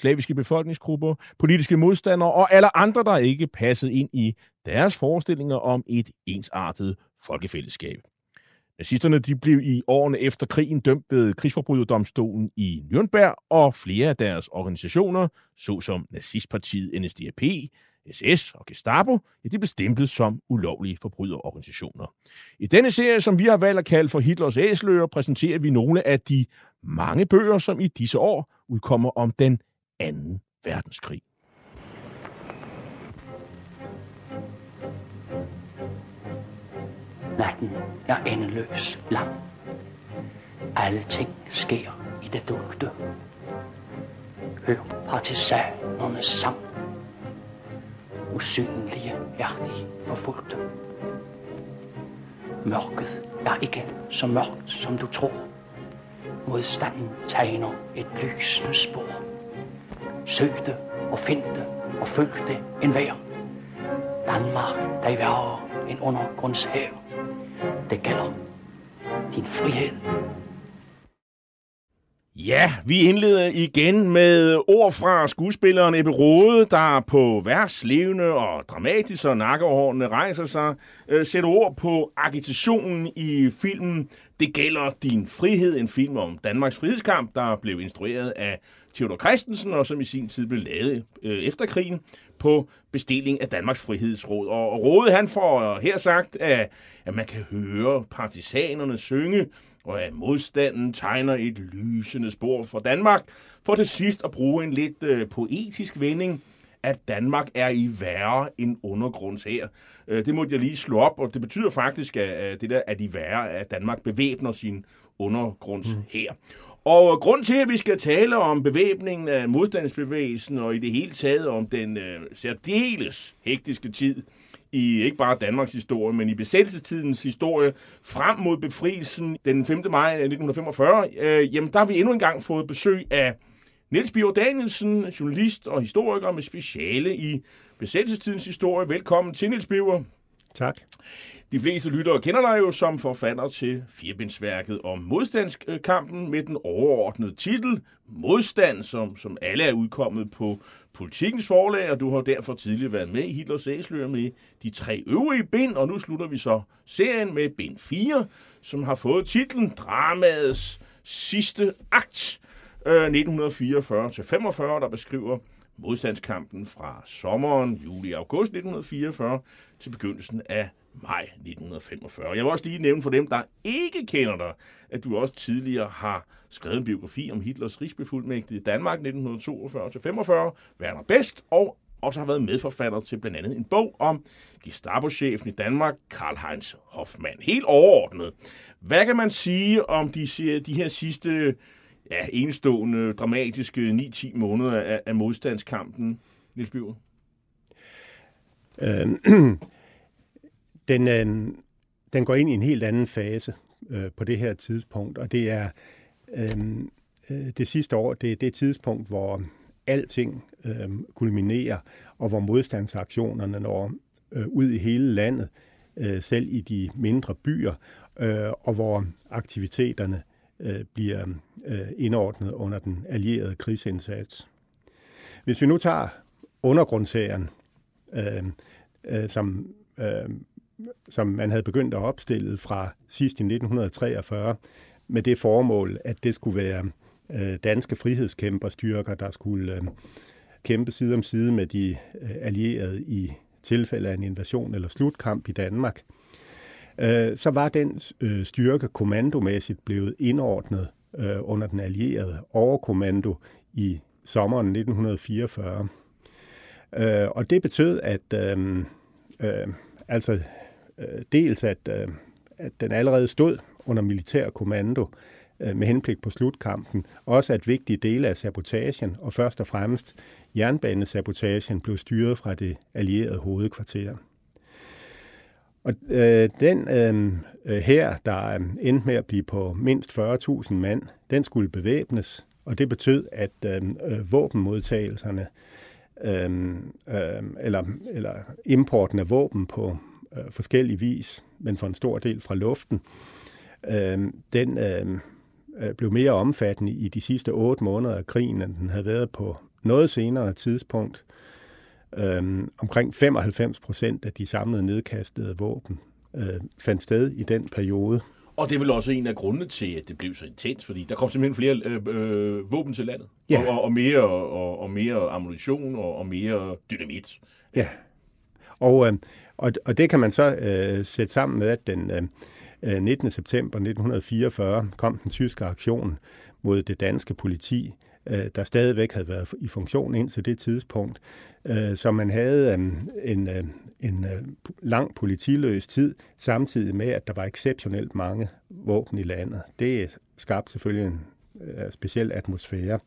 slaviske befolkningsgrupper, politiske modstandere og alle andre, der ikke passede ind i deres forestillinger om et ensartet folkefællesskab. Nazisterne de blev i årene efter krigen dømt ved krigsforbryderdomstolen i Nürnberg, og flere af deres organisationer, såsom nazistpartiet NSDAP, SS og Gestapo, ja, de blev stemplet som ulovlige forbryderorganisationer. I denne serie, som vi har valgt at kalde for Hitlers æsler, præsenterer vi nogle af de mange bøger, som i disse år udkommer om den 2. verdenskrig. Natten er endeløs lang. Alting sker i det dunkle. Hør partisanernes sang. Usynlige er de forfulgte. Mørket er ikke så mørkt, som du tror. Modstanden tegner et lysende spor. Søg det og find det og følg det en vær. Danmark, der er værre en undergrundshær. Det gælder din frihed. Ja, vi indleder igen med ord fra skuespilleren Ebbe Rode, der på vers levende og dramatisk og nakkehårene rejser sig, øh, sætter ord på agitationen i filmen Det gælder din frihed, en film om Danmarks frihedskamp, der blev instrueret af Theodor Christensen, og som i sin tid blev lavet øh, efter krigen på bestilling af Danmarks Frihedsråd. Og, og Rådet han får her sagt, at, at man kan høre partisanerne synge, og at modstanden tegner et lysende spor for Danmark, for til sidst at bruge en lidt øh, poetisk vending, at Danmark er i værre end undergrunds her. Øh, det måtte jeg lige slå op, og det betyder faktisk, at, at det der er de værre, at Danmark bevæbner sin undergrunds her. Mm. Og grund til, at vi skal tale om bevæbningen af modstandsbevægelsen, og i det hele taget om den øh, særdeles hektiske tid, i ikke bare Danmarks historie, men i besættelsestidens historie frem mod befrielsen den 5. maj 1945, øh, jamen der har vi endnu en gang fået besøg af Niels Bjørn Danielsen, journalist og historiker med speciale i besættelsestidens historie. Velkommen til, Niels Bjørn. Tak. De fleste lyttere kender dig jo som forfatter til firebindsværket om modstandskampen med den overordnede titel Modstand, som, som alle er udkommet på politikens forlag, og du har derfor tidligere været med i Hitlers æsler med de tre øvrige bind, og nu slutter vi så serien med bind 4, som har fået titlen Dramaets sidste akt, øh, 1944-45, der beskriver modstandskampen fra sommeren, juli-august 1944 til begyndelsen af maj 1945. Jeg vil også lige nævne for dem, der ikke kender dig, at du også tidligere har skrevet en biografi om Hitlers rigsbefuldmægtige i Danmark 1942-45, Werner Best, og også har været medforfatter til blandt andet en bog om Gestapo-chefen i Danmark, Karl-Heinz Hoffmann. Helt overordnet. Hvad kan man sige om de, de her sidste ja, enestående, dramatiske 9-10 måneder af, af modstandskampen, Niels Bjørn? Øhm, den, øh, den går ind i en helt anden fase øh, på det her tidspunkt, og det er øh, øh det sidste år, det er det tidspunkt, hvor alting øh, kulminerer, og hvor modstandsaktionerne når øh, ud i hele landet, øh, selv i de mindre byer, øh, og hvor aktiviteterne øh, bliver øh, indordnet under den allierede krigsindsats. Hvis vi nu tager undergrundsserien, øh, øh, som øh, som man havde begyndt at opstille fra sidst i 1943, med det formål, at det skulle være øh, danske frihedskæmperstyrker, der skulle øh, kæmpe side om side med de øh, allierede i tilfælde af en invasion eller slutkamp i Danmark, øh, så var den øh, styrke kommandomæssigt blevet indordnet øh, under den allierede overkommando i sommeren 1944. Øh, og det betød, at øh, øh, altså øh, dels at, øh, at den allerede stod under militær kommando øh, med henblik på slutkampen. Også at vigtige dele af sabotagen, og først og fremmest jernbanesabotagen, blev styret fra det allierede hovedkvarter. Og øh, den øhm, øh, her, der øh, endte med at blive på mindst 40.000 mand, den skulle bevæbnes, og det betød, at øhm, øh, våbenmodtagelserne, øh, øh, eller, eller importen af våben på øh, forskellige vis, men for en stor del fra luften, øh, den øhm, øh, blev mere omfattende i de sidste otte måneder af krigen, end den havde været på noget senere tidspunkt. Øhm, omkring 95 procent af de samlede nedkastede våben øh, fandt sted i den periode. Og det er vel også en af grundene til, at det blev så intens, fordi der kom simpelthen flere øh, øh, våben til landet. Ja. Og, og, mere, og, og mere ammunition og, og mere dynamit. Ja, og, øh, og, og det kan man så øh, sætte sammen med, at den øh, 19. Øh, september 1944 kom den tyske aktion mod det danske politi, øh, der stadigvæk havde været i funktion indtil det tidspunkt. Øh, så man havde øh, en, øh, en øh, lang politiløs tid, samtidig med, at der var exceptionelt mange våben i landet. Det skabte selvfølgelig en øh, speciel atmosfære.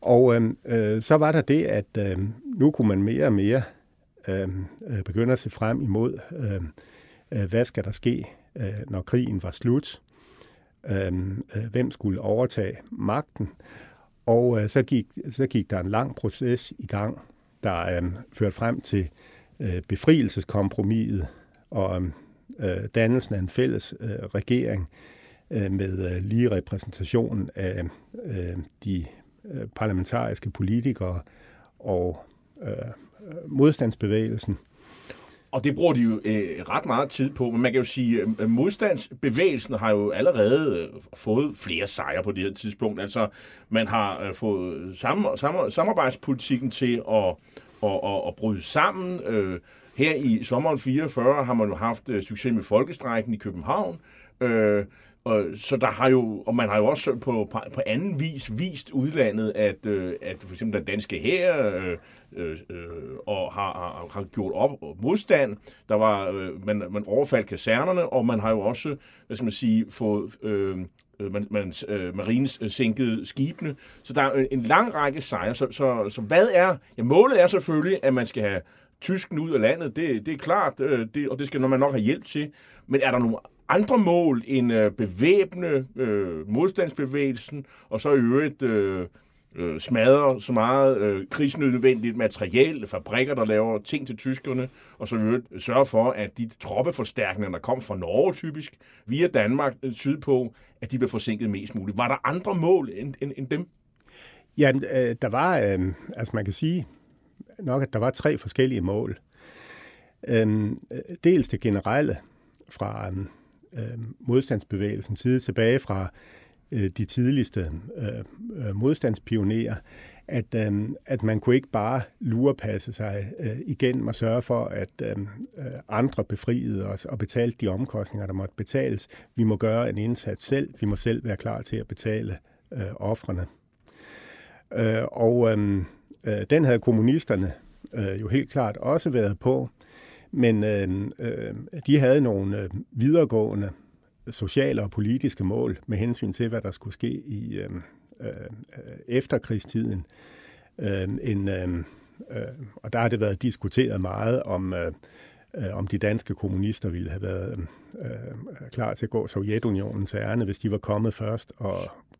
Og øh, øh, så var der det, at øh, nu kunne man mere og mere øh, øh begynde at se frem imod, øh, øh, hvad skal der ske, øh, når krigen var slut. Øh, øh hvem skulle overtage magten? Og øh, så, gik, så gik der en lang proces i gang, der øh, førte frem til øh, befrielseskompromiset og øh, dannelsen af en fælles øh, regering øh, med øh, lige repræsentation af øh, de øh, parlamentariske politikere og øh, øh modstandsbevægelsen. Og det bruger de jo øh, ret meget tid på, men man kan jo sige, at modstandsbevægelsen har jo allerede øh, fået flere sejre på det her tidspunkt. Altså, man har øh, fået sam, sam, samarbejdspolitikken til at, at, at, at bryde sammen. Øh, her i sommeren 44 har man jo haft øh, succes med folkestrækken i København. Øh, og, så der har jo, og man har jo også på, på, på anden vis vist udlandet, at, øh, at for eksempel den danske her øh, Øh, øh, og har, har, har gjort op modstand. Der var, øh, man, man overfaldt kasernerne, og man har jo også, hvad skal man sige, fået øh, øh man, man, øh, marines øh, sænkede skibene. Så der er en lang række sejre. Så, så, så hvad er... Ja, målet er selvfølgelig, at man skal have tysken ud af landet. Det, det er klart, øh, det, og det skal man nok have hjælp til. Men er der nogle andre mål end øh, bevæbne øh, modstandsbevægelsen, og så i øvrigt øh, øh, smadre så meget øh, krigsnødvendigt materiel, fabrikker, der laver ting til tyskerne, og så i øvrigt sørge for, at de troppeforstærkninger, der kom fra Norge typisk, via Danmark øh, sydpå, at de blev forsinket mest muligt. Var der andre mål end, end, end dem? Ja, øh, der var, øh, altså man kan sige nok, at der var tre forskellige mål. Øhm, øh, dels det generelle fra øhm, øh, modstandsbevægelsens side tilbage fra øh, Øh, de tidligste øh, øh, modstandspionerer, at, øh, at man kunne ikke bare lurepasse sig øh, igennem og sørge for, at øh, øh, andre befriede os og betalte de omkostninger, der måtte betales. Vi må gøre en indsats selv. Vi må selv være klar til at betale øh, offrene. Øh, og øh, øh, den havde kommunisterne øh, jo helt klart også været på. Men øh, øh, de havde nogle øh, videregående sociale og politiske mål med hensyn til, hvad der skulle ske i øh, øh, efterkrigstiden. Øh, en, øh, øh, og der har det været diskuteret meget om, øh, øh, om de danske kommunister ville have været øhm, øh, klar til at gå Sovjetunionens ærne, hvis de var kommet først og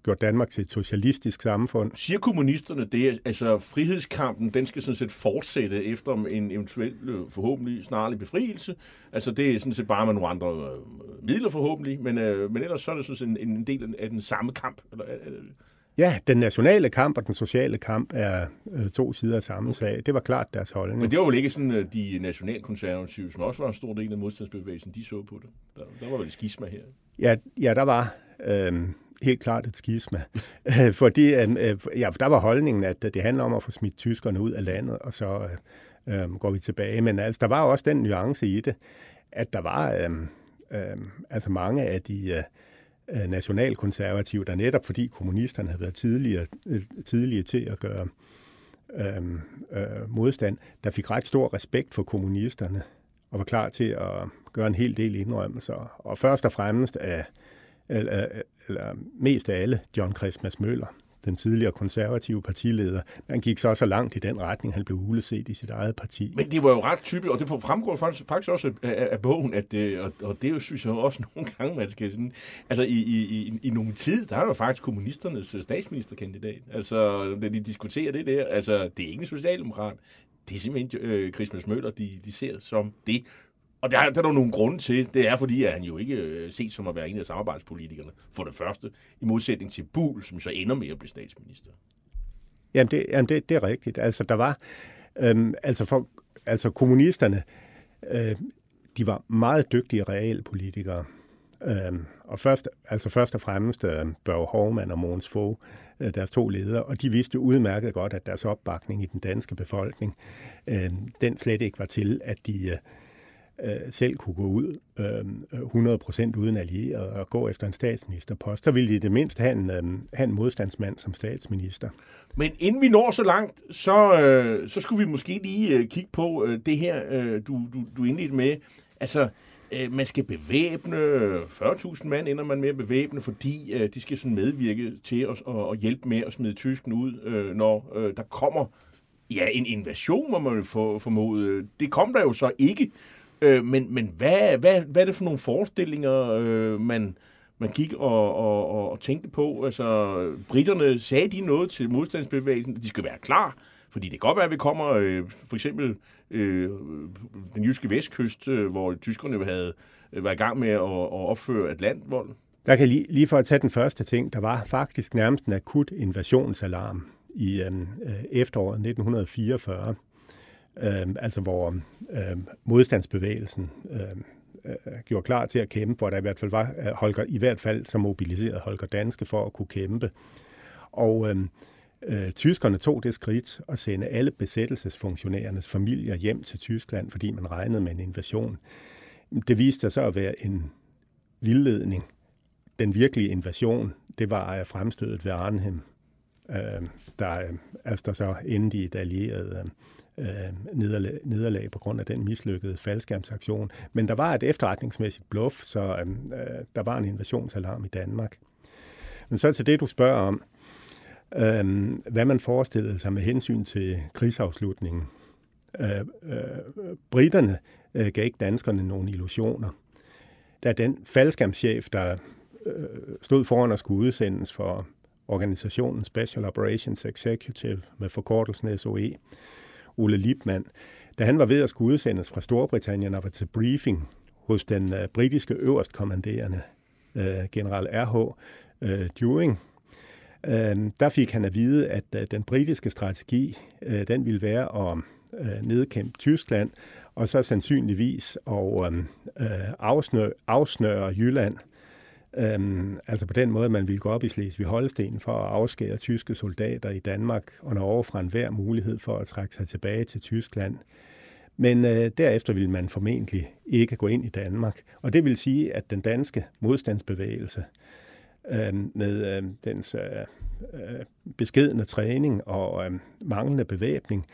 gjort Danmark til et socialistisk samfund. Siger kommunisterne det? Altså frihedskampen, den skal sådan set fortsætte efter en eventuel øh, forhåbentlig snarlig befrielse. Altså det er sådan set bare med nogle andre øh, midler forhåbentlig, men, øh, men ellers så er det sådan set en, en del af den samme kamp. Eller, øh, Ja, den nationale kamp og den sociale kamp er øh, to sider af samme okay. sag. Det var klart deres holdning. Men det var vel ikke sådan, de nationalkonservative, som også var en stor del af modstandsbevægelsen, de så på det? Der, der var vel et skisma her? Ja, ja der var. Øh, helt klart et skisma. Fordi øhm, øh, ja, der var holdningen, at det handler om at få smidt tyskerne ud af landet, og så øh, øh, går vi tilbage. Men altså, der var også den nuance i det, at der var øh, øh, altså mange af de øh, øh, nationalkonservative, der netop fordi kommunisterne havde været tidligere, øh, tidligere til at gøre øhm, øh, modstand, der fik ret stor respekt for kommunisterne og var klar til at gøre en hel del indrømmelser. Og først og fremmest af eller mest af alle John Christmas Møller, den tidligere konservative partileder. Han gik så så langt i den retning, han blev uleset i sit eget parti. Men det var jo ret typisk, og det fremgår faktisk, faktisk også af, af bogen, at det, og, og det synes jeg også nogle gange, man skal sådan, altså i, i, i, i nogle tid, der er jo faktisk kommunisternes øh, statsministerkandidat. Altså, da de diskuterer det der, altså, det er ikke en socialdemokrat, det er simpelthen øh, Christmas Møller, de, de ser som det. Og der, der er der nogle grunde til. Det er fordi, at han jo ikke øh, ses som at være en af samarbejdspolitikerne, for det første, i modsætning til Buhl, som så ender med at blive statsminister. Jamen, det, jamen det, det er rigtigt. Altså, der var... Øhm, altså, for, altså, kommunisterne, øh, de var meget dygtige realpolitikere. Øhm, og først, altså først og fremmest øh, Børge Hormann og Måns Fogh, øh, deres to ledere, og de vidste udmærket godt, at deres opbakning i den danske befolkning, øh, den slet ikke var til, at de øh, Øh, selv kunne gå ud øh, 100% uden allieret og gå efter en statsministerpost. Så ville de det mindste have en, øh, have en modstandsmand som statsminister. Men inden vi når så langt, så, øh, så skulle vi måske lige øh, kigge på øh, det her, øh, du, du, du indledte med. Altså, øh, man skal bevæbne 40.000 mand, ender man med at bevæbne, fordi øh, de skal sådan medvirke til at, at, at hjælpe med at smide tysken ud, øh, når øh, der kommer ja, en invasion, må man jo for, formode. Det kom der jo så ikke. Øh, men men hvad, hvad, hvad er det for nogle forestillinger, øh, man, man gik og, og, og, og tænkte på? Altså, britterne, sagde de noget til modstandsbevægelsen? De skal være klar, fordi det kan godt være, at vi kommer, øh, for eksempel øh, den jyske vestkyst, øh, hvor tyskerne havde øh, været i gang med at, at opføre Atlantvold. Der kan lige, lige for at tage den første ting, der var faktisk nærmest en akut invasionsalarm i øh, øh efteråret 1944, øh, altså hvor øh, modstandsbevægelsen øhm, øh, gjorde klar til at kæmpe, hvor der i hvert fald var øh, Holger, i hvert fald så mobiliseret Holger Danske for at kunne kæmpe. Og øh, øh, tyskerne tog det skridt at sende alle besættelsesfunktionærernes familier hjem til Tyskland, fordi man regnede med en invasion. Det viste sig så at være en vildledning. Den virkelige invasion, det var fremstødet ved Arnhem, øhm, øh, der, altså der så endte i et allieret øh, Øh, nederlag, nederlag på grund af den mislykkede faldskærmsaktion. Men der var et efterretningsmæssigt bluff, så øhm, øh, der var en invasionsalarm i Danmark. Men så til det, du spørger om, øh, hvad man forestillede sig med hensyn til krigsafslutningen. Øh, øh, britterne øh, gav ikke danskerne nogen illusioner. Da den faldskærmschef, der øh, stod foran at skulle udsendes for organisationen Special Operations Executive med forkortelsen SOE, Ole Lipman, da han var ved at skulle udsendes fra Storbritannien og var til briefing hos den uh, britiske øverstkommanderende uh, general R.H. Uh, øh, During, uh, øh, der fik han at vide, at uh, den britiske strategi, uh, den ville være at uh, nedkæmpe Tyskland, og så sandsynligvis at uh, afsnøre, afsnøre Jylland Øhm, altså på den måde, man ville gå op i Slesvig-Holsten for at afskære tyske soldater i Danmark og Norge fra enhver mulighed for at trække sig tilbage til Tyskland. Men øh, derefter ville man formentlig ikke gå ind i Danmark. Og det vil sige, at den danske modstandsbevægelse øh, med øh, dens øh, øh beskedende træning og øh, manglende bevæbning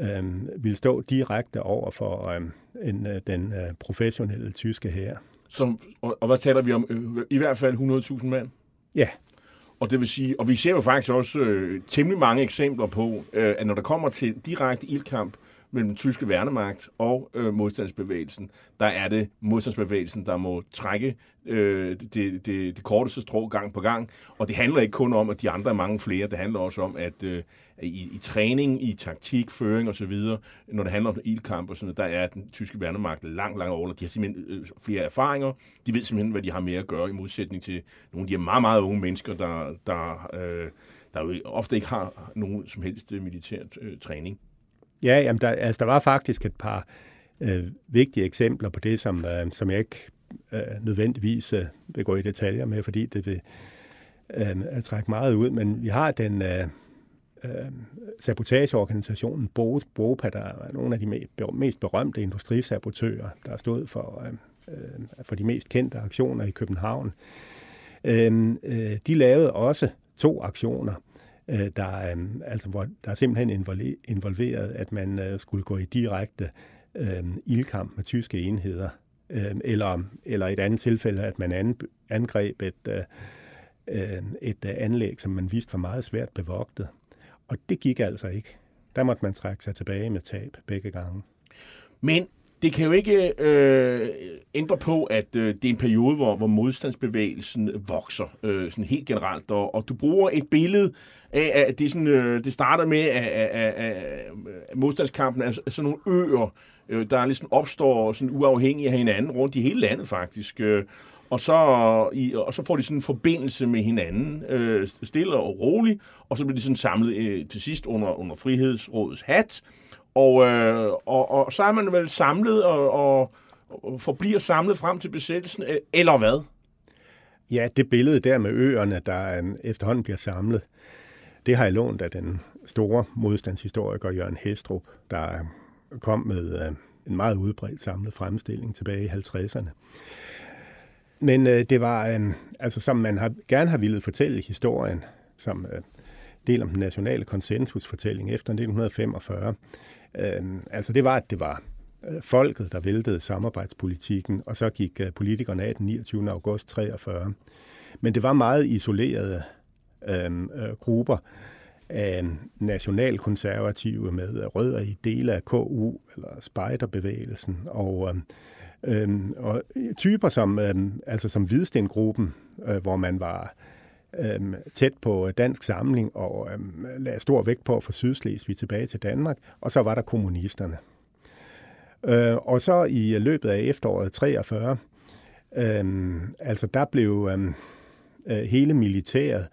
øh, vil stå direkte over for øh, en, øh, den øh, professionelle tyske hær. Som, og, og hvad taler vi om? Øh, I hvert fald 100.000 mand? Ja. Og det vil sige, og vi ser jo faktisk også øh, temmelig mange eksempler på, øh, at når der kommer til direkte ildkamp mellem den tyske værnemagt og øh, modstandsbevægelsen, der er det modstandsbevægelsen, der må trække øh, det, det, det korteste strå gang på gang. Og det handler ikke kun om, at de andre er mange flere. Det handler også om, at øh, i, i træning, i taktik, føring osv., når det handler om ildkamp og sådan noget, der er den tyske værnemagt langt, langt over. De har simpelthen øh, flere erfaringer. De ved simpelthen, hvad de har mere at gøre, i modsætning til nogle af de her meget, meget unge mennesker, der, der, øh, der jo ofte ikke har nogen som helst øh, militært øh, træning. Ja, jamen der, altså, der var faktisk et par øh, vigtige eksempler på det, som, øh, som jeg ikke øh, nødvendigvis øh, vil gå i detaljer med, fordi det vil øh, trække meget ud. Men vi har den øh, øh, sabotageorganisationen BOPA, der er nogle af de mest berømte industrisabotører, der stod for, øh, øh, for de mest kendte aktioner i København. Øh, øh, de lavede også to aktioner, øh, der, øh, altså, hvor der er simpelthen involveret, at man øh, skulle gå i direkte øh, ildkamp med tyske enheder, øh, eller, eller et andet tilfælde, at man angreb et, øh, øhm, et øh, anlæg, som man vidste var meget svært bevogtet. Og det gik altså ikke. Der måtte man trække sig tilbage med tab begge gange. Men det kan jo ikke øh, ændre på, at øh, det er en periode, hvor, hvor modstandsbevægelsen vokser øh, sådan helt generelt. Og, og du bruger et billede af, at det, sådan, øh, det starter med, at, at, at, at modstandskampen er sådan nogle øer, øh, der ligesom opstår sådan uafhængige af hinanden rundt i hele landet faktisk. Øh, og så, i, og så får de sådan en forbindelse med hinanden, øh, stille og roligt, og så bliver de sådan samlet øh, til sidst under, under Frihedsrådets hat, og, øh, og, og så er man vel samlet og, og, og forbliver samlet frem til besættelsen, øh, eller hvad? Ja, det billede der med øerne, der øh, efterhånden bliver samlet, det har jeg lånt af den store modstandshistoriker Jørgen Hestrup, der kom med øh, en meget udbredt samlet fremstilling tilbage i 50'erne. Men øh, det var, øh, altså som man har, gerne har ville fortælle historien, som øh, del om den nationale konsensusfortælling efter 1945, øh, altså det var, at det var øh, folket, der væltede samarbejdspolitikken, og så gik øh, politikerne af den 29. august 43. Men det var meget isolerede Øhm, øh, grupper af nationalkonservative med rødder i dele af KU eller spejderbevægelsen, og øh, Øhm, og typer som, øhm, altså som Hvidstengruppen, øh, hvor man var øhm, tæt på dansk samling og øhm, lagde stor vægt på at få Sydslesvig tilbage til Danmark, og så var der kommunisterne. Øh, og så i løbet af efteråret 43, øhm, altså der blev øhm, øh, hele militæret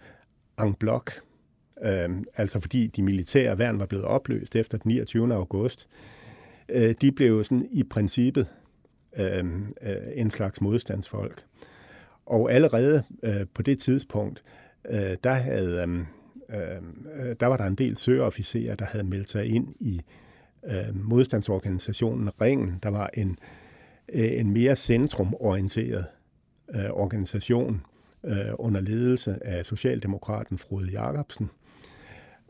en bloc, øh, altså fordi de militære værn var blevet opløst efter den 29. august, øh, de blev sådan i princippet øh, øh, en slags modstandsfolk. Og allerede øh, på det tidspunkt, øh, der, havde, øhm, øhm øh, der var der en del søofficerer, der havde meldt sig ind i øh, modstandsorganisationen Ringen. Der var en, øh, en mere centrumorienteret øh, organisation øh, under ledelse af Socialdemokraten Frode Jacobsen.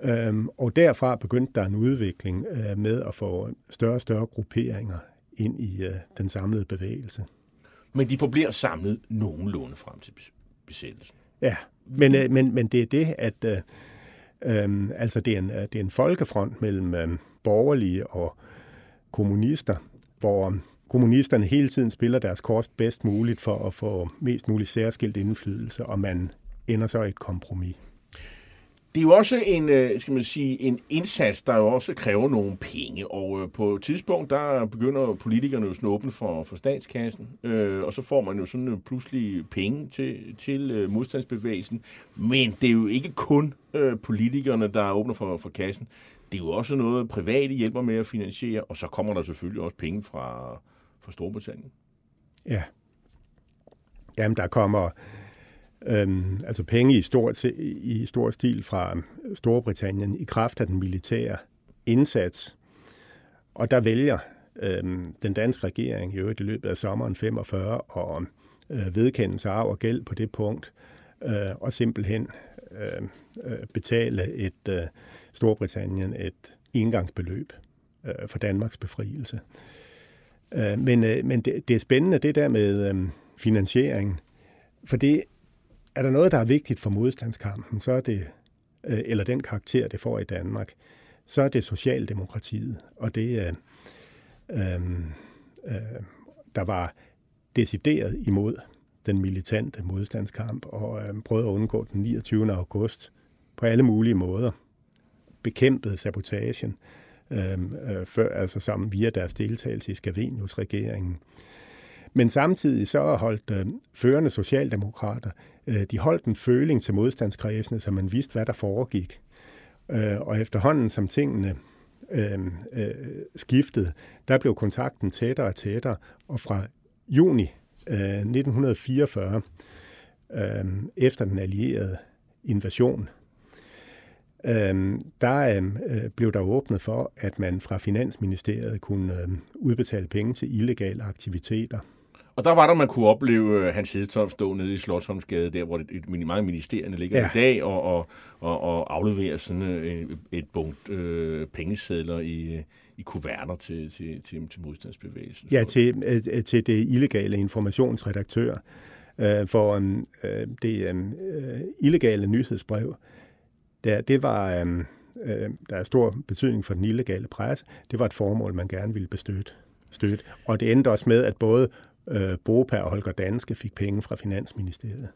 Øhm, og derfra begyndte der en udvikling øh, med at få større og større grupperinger ind i uh, den samlede bevægelse. Men de forbliver samlet nogenlunde frem til besættelsen. Ja, men, uh, men, men det er det, at uh, um, altså det, er en, det er en folkefront mellem um, borgerlige og kommunister, hvor kommunisterne hele tiden spiller deres kort bedst muligt for at få mest mulig særskilt indflydelse, og man ender så i et kompromis. Det er jo også en, øh, skal man sige, en indsats, der jo også kræver nogle penge, og øh, på et tidspunkt, der begynder politikerne jo åbne for, for statskassen, øh, og så får man jo sådan øh, pludselig penge til, til øh, modstandsbevægelsen, men det er jo ikke kun øh, politikerne, der åbner for, for kassen, det er jo også noget, private hjælper med at finansiere, og så kommer der selvfølgelig også penge fra, for Storbritannien. Ja. Jamen, der kommer øhm, altså penge i stor, i stor stil fra Storbritannien i kraft af den militære indsats. Og der vælger øhm, den danske regering i i løbet af sommeren 45 at øh, vedkende sig arv og gæld på det punkt, øh, og simpelthen øh, øh, betale et øh, Storbritannien et engangsbeløb øh, for Danmarks befrielse. Øh, men øh, men det, det er spændende det der med øh, finansiering, for det er der noget, der er vigtigt for modstandskampen, så er det, øh, eller den karakter, det får i Danmark, så er det Socialdemokratiet. Og det, øh, øh, øh, der var decideret imod den militante modstandskamp og øh, prøvede at undgå den 29. august på alle mulige måder. Bekæmpede sabotagen, øh, Øhm, øh, før, altså sammen via deres deltagelse i Skavenius-regeringen. Men samtidig så holdt øh, førende socialdemokrater, øh, de holdt en føling til modstandskredsene, så man vidste, hvad der foregik. Øh, og efterhånden, som tingene øh, øh, skiftede, der blev kontakten tættere og tættere, og fra juni øh, 1944, øh, efter den allierede invasion, øh, der øh, blev der åbnet for, at man fra Finansministeriet kunne øh, udbetale penge til illegale aktiviteter. Og der var der, man kunne opleve uh, Hans Hedtoft stå nede i Slottsholmsgade, der hvor det, et, mange ministerierne ligger ja. i dag, og, og, og, og aflevere sådan uh, et, et bunkt uh, pengesedler i, i kuverter til, til, til, til modstandsbevægelsen. Ja, til, til det illegale informationsredaktør. øh, for øh, det øh, illegale nyhedsbrev, der, det var, øh, øh, der er stor betydning for den illegale presse, det var et formål, man gerne ville bestøtte. Støtte. Og det endte også med, at både øh, Bopa og Holger Danske fik penge fra Finansministeriet.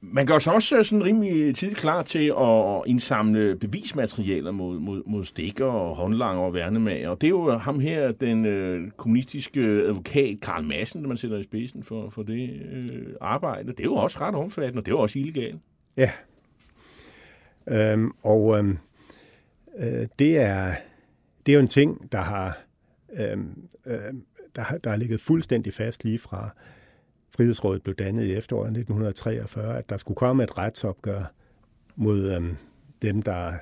Man gør sig også sådan rimelig tidligt klar til at indsamle bevismaterialer mod, mod, mod stikker og håndlanger og værnemager. Og det er jo ham her, den øh, kommunistiske advokat Karl Madsen, der man sætter i spidsen for, for det øh, arbejde. Det er jo også ret omfattende, og det er jo også illegalt. Ja. Øhm, og øhm, øh, det, er, det er jo en ting, der har, øhm, øh, der, har, der har ligget fuldstændig fast lige fra Frihedsrådet blev dannet i efteråret 1943, at der skulle komme et retsopgør mod øhm, dem, der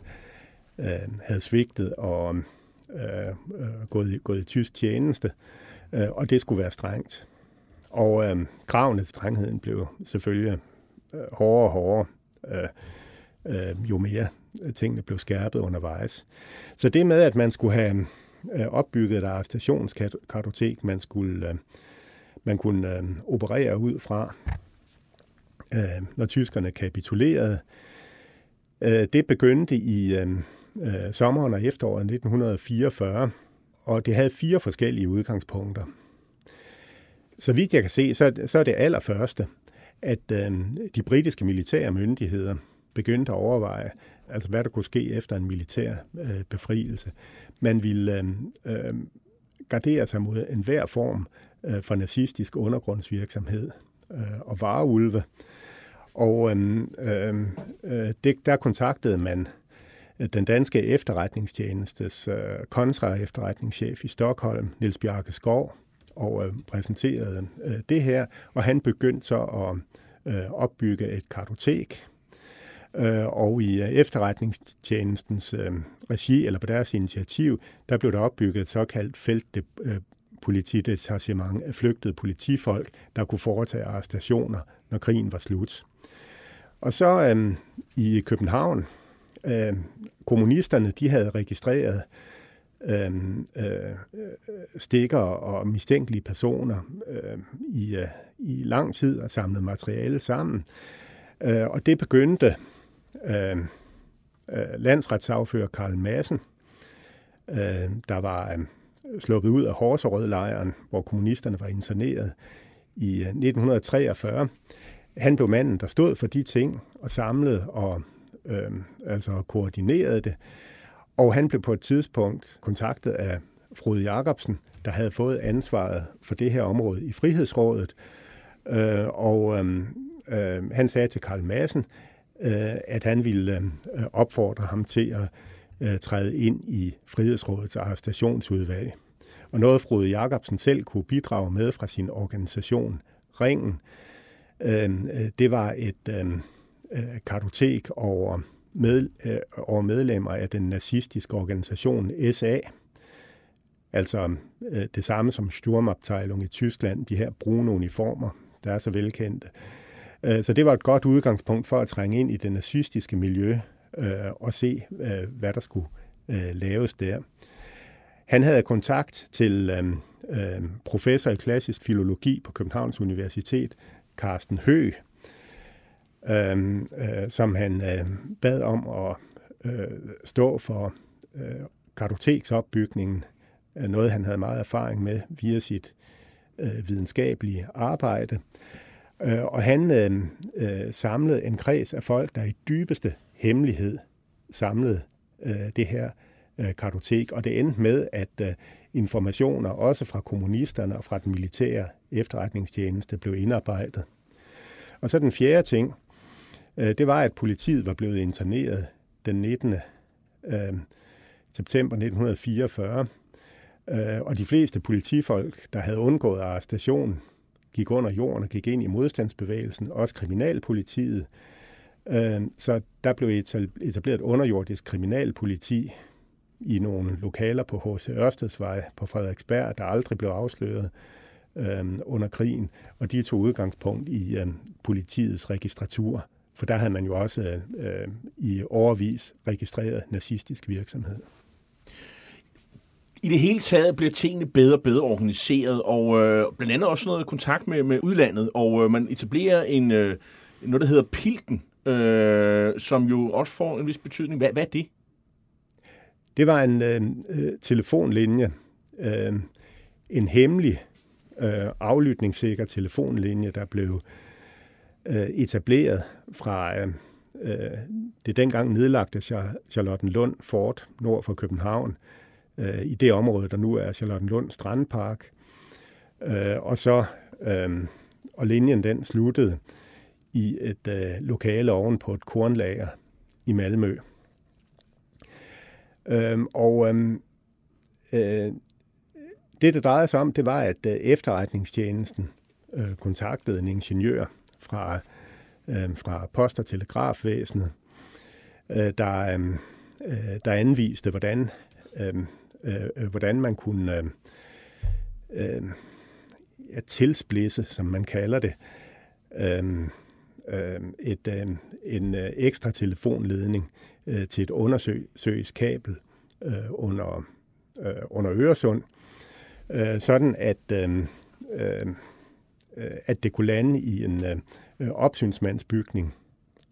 øh, havde svigtet og øh, øh, gået, gået i tysk tjeneste, øh, og det skulle være strengt. Og øh, kravene til strengheden blev selvfølgelig øh, hårdere og hårdere, øh, øh, jo mere øh, tingene blev skærpet undervejs. Så det med, at man skulle have øh, opbygget et arrestationskartotek, man skulle øh, man kunne øh, operere ud fra, øh, når tyskerne kapitulerede. Øh, det begyndte i øh, øh, sommeren og efteråret 1944, og det havde fire forskellige udgangspunkter. Så vidt jeg kan se, så, så er det allerførste, at øh, de britiske militære myndigheder begyndte at overveje, altså hvad der kunne ske efter en militær øh, befrielse. Man ville øh, øh, gardere sig mod enhver form øh, for nazistisk undergrundsvirksomhed øh, og vareulve. Og øh, øh, øh, det, der kontaktede man øh, den danske efterretningstjenestes øh, kontra-efterretningschef i Stockholm, Niels Bjarke Skov, og øh, præsenterede øh, det her, og han begyndte så at øh, opbygge et kartotek, øh, og i øh, efterretningstjenestens øh, regi, eller på deres initiativ, der blev der opbygget et såkaldt felt øh, politidetachement af øh, flygtede politifolk, der kunne foretage arrestationer, når krigen var slut. Og så øh, i København, øh, kommunisterne, de havde registreret øh, øh, stikker og mistænkelige personer øh, i, øh, i lang tid og samlet materiale sammen. Øh, og det begyndte øh, øh landsretsafører Karl Madsen, øh, der var øh, sluppet ud af Horserød-lejren, hvor kommunisterne var interneret i øh, 1943. Han blev manden, der stod for de ting og samlede og øh, altså koordinerede det. Og han blev på et tidspunkt kontaktet af Frode Jacobsen, der havde fået ansvaret for det her område i Frihedsrådet. Øh, og øh, øh, han sagde til Karl Madsen, Øh, at han ville øh, opfordre ham til at øh, træde ind i Frihedsrådets arrestationsudvalg. Og noget Frode Jacobsen selv kunne bidrage med fra sin organisation, Ringen, det var et kartotek over, med, over medlemmer af den nazistiske organisation SA, altså det samme som Sturmabteilung i Tyskland, de her brune uniformer, der er så velkendte. Øh, Øh, så det var et godt udgangspunkt for at trænge ind i det nazistiske miljø øh, og se, øh, hvad der skulle laves der. Han havde kontakt til professor i klassisk filologi på Københavns Universitet, Carsten Hø, som han bad om at stå for kartoteksopbygningen, noget han havde meget erfaring med via sit videnskabelige arbejde. Øh, og han øh, øh, samlede en kreds af folk, der i dybeste hemmelighed samlede øh, det her øh, kartotek, og det endte med, at øh, informationer også fra kommunisterne og fra den militære efterretningstjeneste blev indarbejdet. Og så den fjerde ting, øh, det var, at politiet var blevet interneret den 19. Øh, september 1944, øh, og de fleste politifolk, der havde undgået arrestation, gik under jorden og gik ind i modstandsbevægelsen, også kriminalpolitiet. Øh, så der blev etableret et underjordisk kriminalpoliti i nogle lokaler på H.C. Ørstedsvej på Frederiksberg, der aldrig blev afsløret øh, under krigen, og de tog udgangspunkt i øh, politiets registratur, for der havde man jo også i overvis registreret nazistisk virksomhed. I det hele taget bliver tingene bedre og bedre organiseret, og øh, blandt andet også noget kontakt med, med udlandet, og øh, man etablerer en, øh, noget, der hedder Pilken, øh, som jo også får en vis betydning. Hvad, hvad er det? Det var en øh, øh, telefonlinje, øh, en hemmelig øh, aflytningssikker telefonlinje, der blev øh, etableret fra øh, øh det dengang nedlagte Charlottenlund Fort nord for København, øh, Øh, i det område, der nu er Charlottenlund Strandpark. Øh, og så øh, og linjen den sluttede i et øh, lokale oven på et kornlager i Malmø. Øh, og øh, øh, det, det drejede sig om, det var, at øh, efterretningstjenesten øh, kontaktede en ingeniør fra, øh, fra Post- og Telegrafvæsenet, øh, der, øh, øh der anviste, hvordan, øh, Øh, øh, hvordan man kunne øh, øh, ja, som man kalder det, øh, øh, et, øh, en øh, ekstra telefonledning øh, til et undersøgskabel øh, under, øh, under Øresund, øh, sådan at, øh, øh, øh, at det kunne lande i en øh, opsynsmandsbygning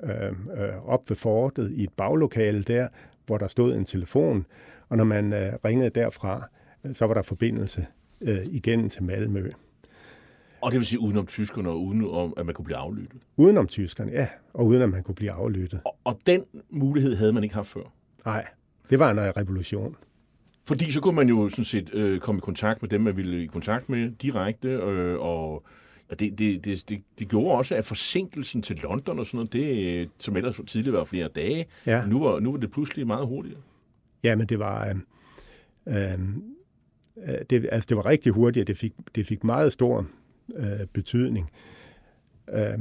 øh, øh, op ved fortet i et baglokale der, hvor der stod en telefon, og når man øh, ringede derfra, øh, så var der forbindelse øh, igen til Malmø. Og det vil sige udenom tyskerne, og uden om, at man kunne blive aflyttet? Udenom tyskerne, ja. Og uden at man kunne blive aflyttet. Og, og den mulighed havde man ikke haft før? Nej, det var en revolution. Fordi så kunne man jo sådan set øh, komme i kontakt med dem, man ville i kontakt med direkte, øh, og og det, det, det, det, det gjorde også, at forsinkelsen til London og sådan noget, det, som ellers tidligere var flere dage, ja. nu, var, nu var det pludselig meget hurtigere. Ja, men det var... Øh, øh, det, altså det var rigtig hurtigt, det fik, det fik meget stor øh, betydning. Øh,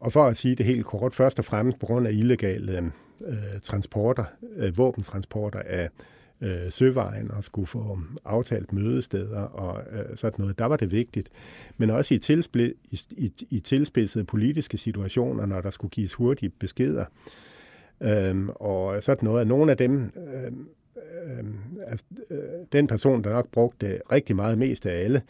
og for at sige det helt kort, først og fremmest på grund af illegale øhm, øh, transporter, øh, våbentransporter af øh, søvejen og skulle få øhm, aftalt mødesteder og øh, sådan noget. Der var det vigtigt. Men også i, tilspil, i, i, i tilspidsede politiske situationer, når der skulle gives hurtige beskeder. Øhm, og sådan noget. Nogle af dem, øh, øh, altså, øh, den person, der nok brugte rigtig meget mest af alle,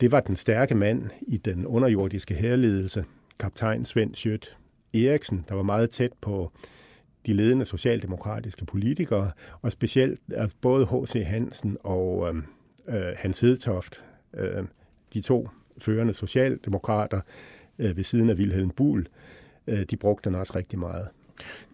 det var den stærke mand i den underjordiske herledelse, kaptajn Svend Schødt Eriksen, der var meget tæt på de ledende socialdemokratiske politikere, og specielt altså både H.C. Hansen og øhm, øh, Hans Hedtoft, øh, de to førende socialdemokrater øh, ved siden af Wilhelm Buhl, øh, de brugte den også rigtig meget.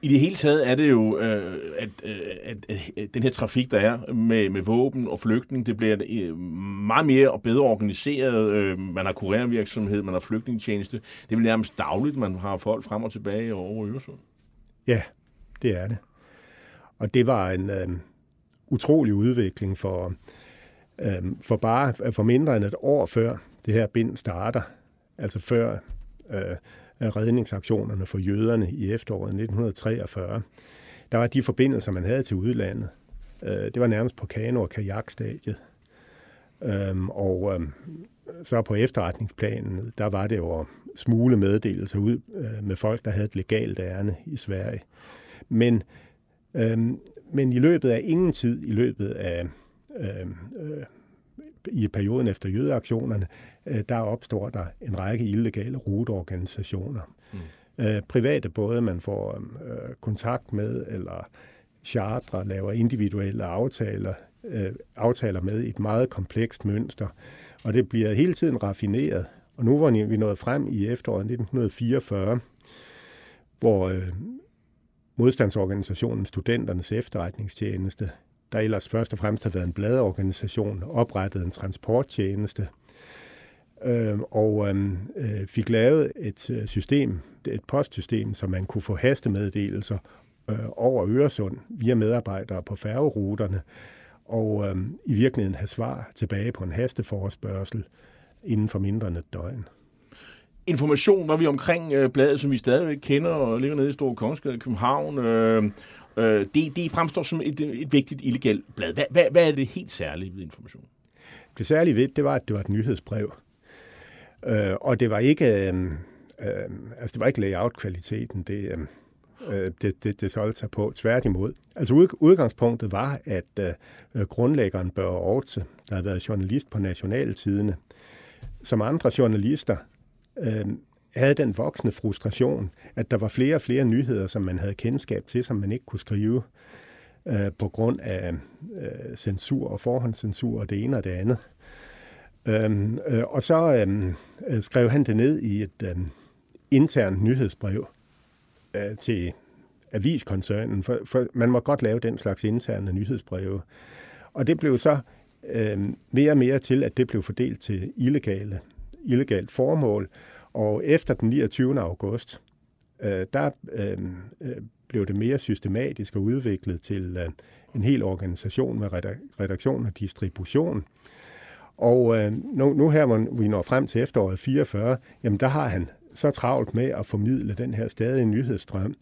I det hele taget er det jo, øh, at, øh, at, at, at den her trafik, der er med, med våben og flygtning, det bliver øh, meget mere og bedre organiseret. Øh, man har kurervirksomhed, man har flygtningetjeneste. Det er nærmest dagligt, man har folk frem og tilbage over Øresund. Ja, det er det. Og det var en øh, utrolig udvikling for, øh, for bare for mindre end et år før det her bind starter. Altså før øh, redningsaktionerne for jøderne i efteråret 1943. Der var de forbindelser, man havde til udlandet. Øh, det var nærmest på kano- og kajakstadiet. Øhm, og øhm, så på efterretningsplanen, der var det jo smule meddelelser ud øh, med folk, der havde et legalt ærne i Sverige. Men, øhm, men i løbet af ingen tid, i løbet af øhm, øh, i perioden efter jødeaktionerne, øh, der opstår der en række illegale ruteorganisationer. Mm. Øh, private både man får øh, kontakt med, eller charter, laver individuelle aftaler, øh, aftaler med et meget komplekst mønster. Og det bliver hele tiden raffineret. Og nu var vi nået frem i efteråret 1944, hvor øh, modstandsorganisationen Studenternes Efterretningstjeneste, der ellers først og fremmest har været en bladorganisation, oprettede en transporttjeneste øh, og øhm, øh, fik lavet et øh, system, et postsystem, så man kunne få hastemeddelelser øh, over Øresund via medarbejdere på færgeruterne, og øh, i virkeligheden have svar tilbage på en hasteforespørgsel inden for mindre end et døgn information var vi omkring øh, bladet, som vi stadigvæk kender og ligger nede i Store Kongsgade i København. Øh, øh, det, det fremstår som et, et vigtigt illegalt blad. Hvad, hvad, hvad er det helt særlige ved information? Det særlige ved det var, at det var et nyhedsbrev. Øh, og det var ikke, øh, øh, altså det var ikke layout-kvaliteten. Det, øh, øh det, det, det solgte sig på. Tværtimod. Altså ud, udgangspunktet var, at øh, grundlæggeren Børge Aarhus, der havde været journalist på Nationaltidene, som andre journalister, øh, havde den voksne frustration, at der var flere og flere nyheder, som man havde kendskab til, som man ikke kunne skrive øh, på grund af øh, censur og forhåndscensur og det ene og det andet. Øhm, øh, og så øhm, øh, skrev han det ned i et øhm, internt nyhedsbrev øh, til aviskoncernen, for, for man må godt lave den slags interne nyhedsbreve. Og det blev så øh, mere og mere til, at det blev fordelt til illegale, illegalt formål. Og efter den 29. august, øh, der øh, øh, blev det mere systematisk og udviklet til øh, en hel organisation med redaktion og distribution. Og øh, nu, nu her, hvor vi når frem til efteråret 44, jamen der har han så travlt med at formidle den her stadige nyhedsstrøm,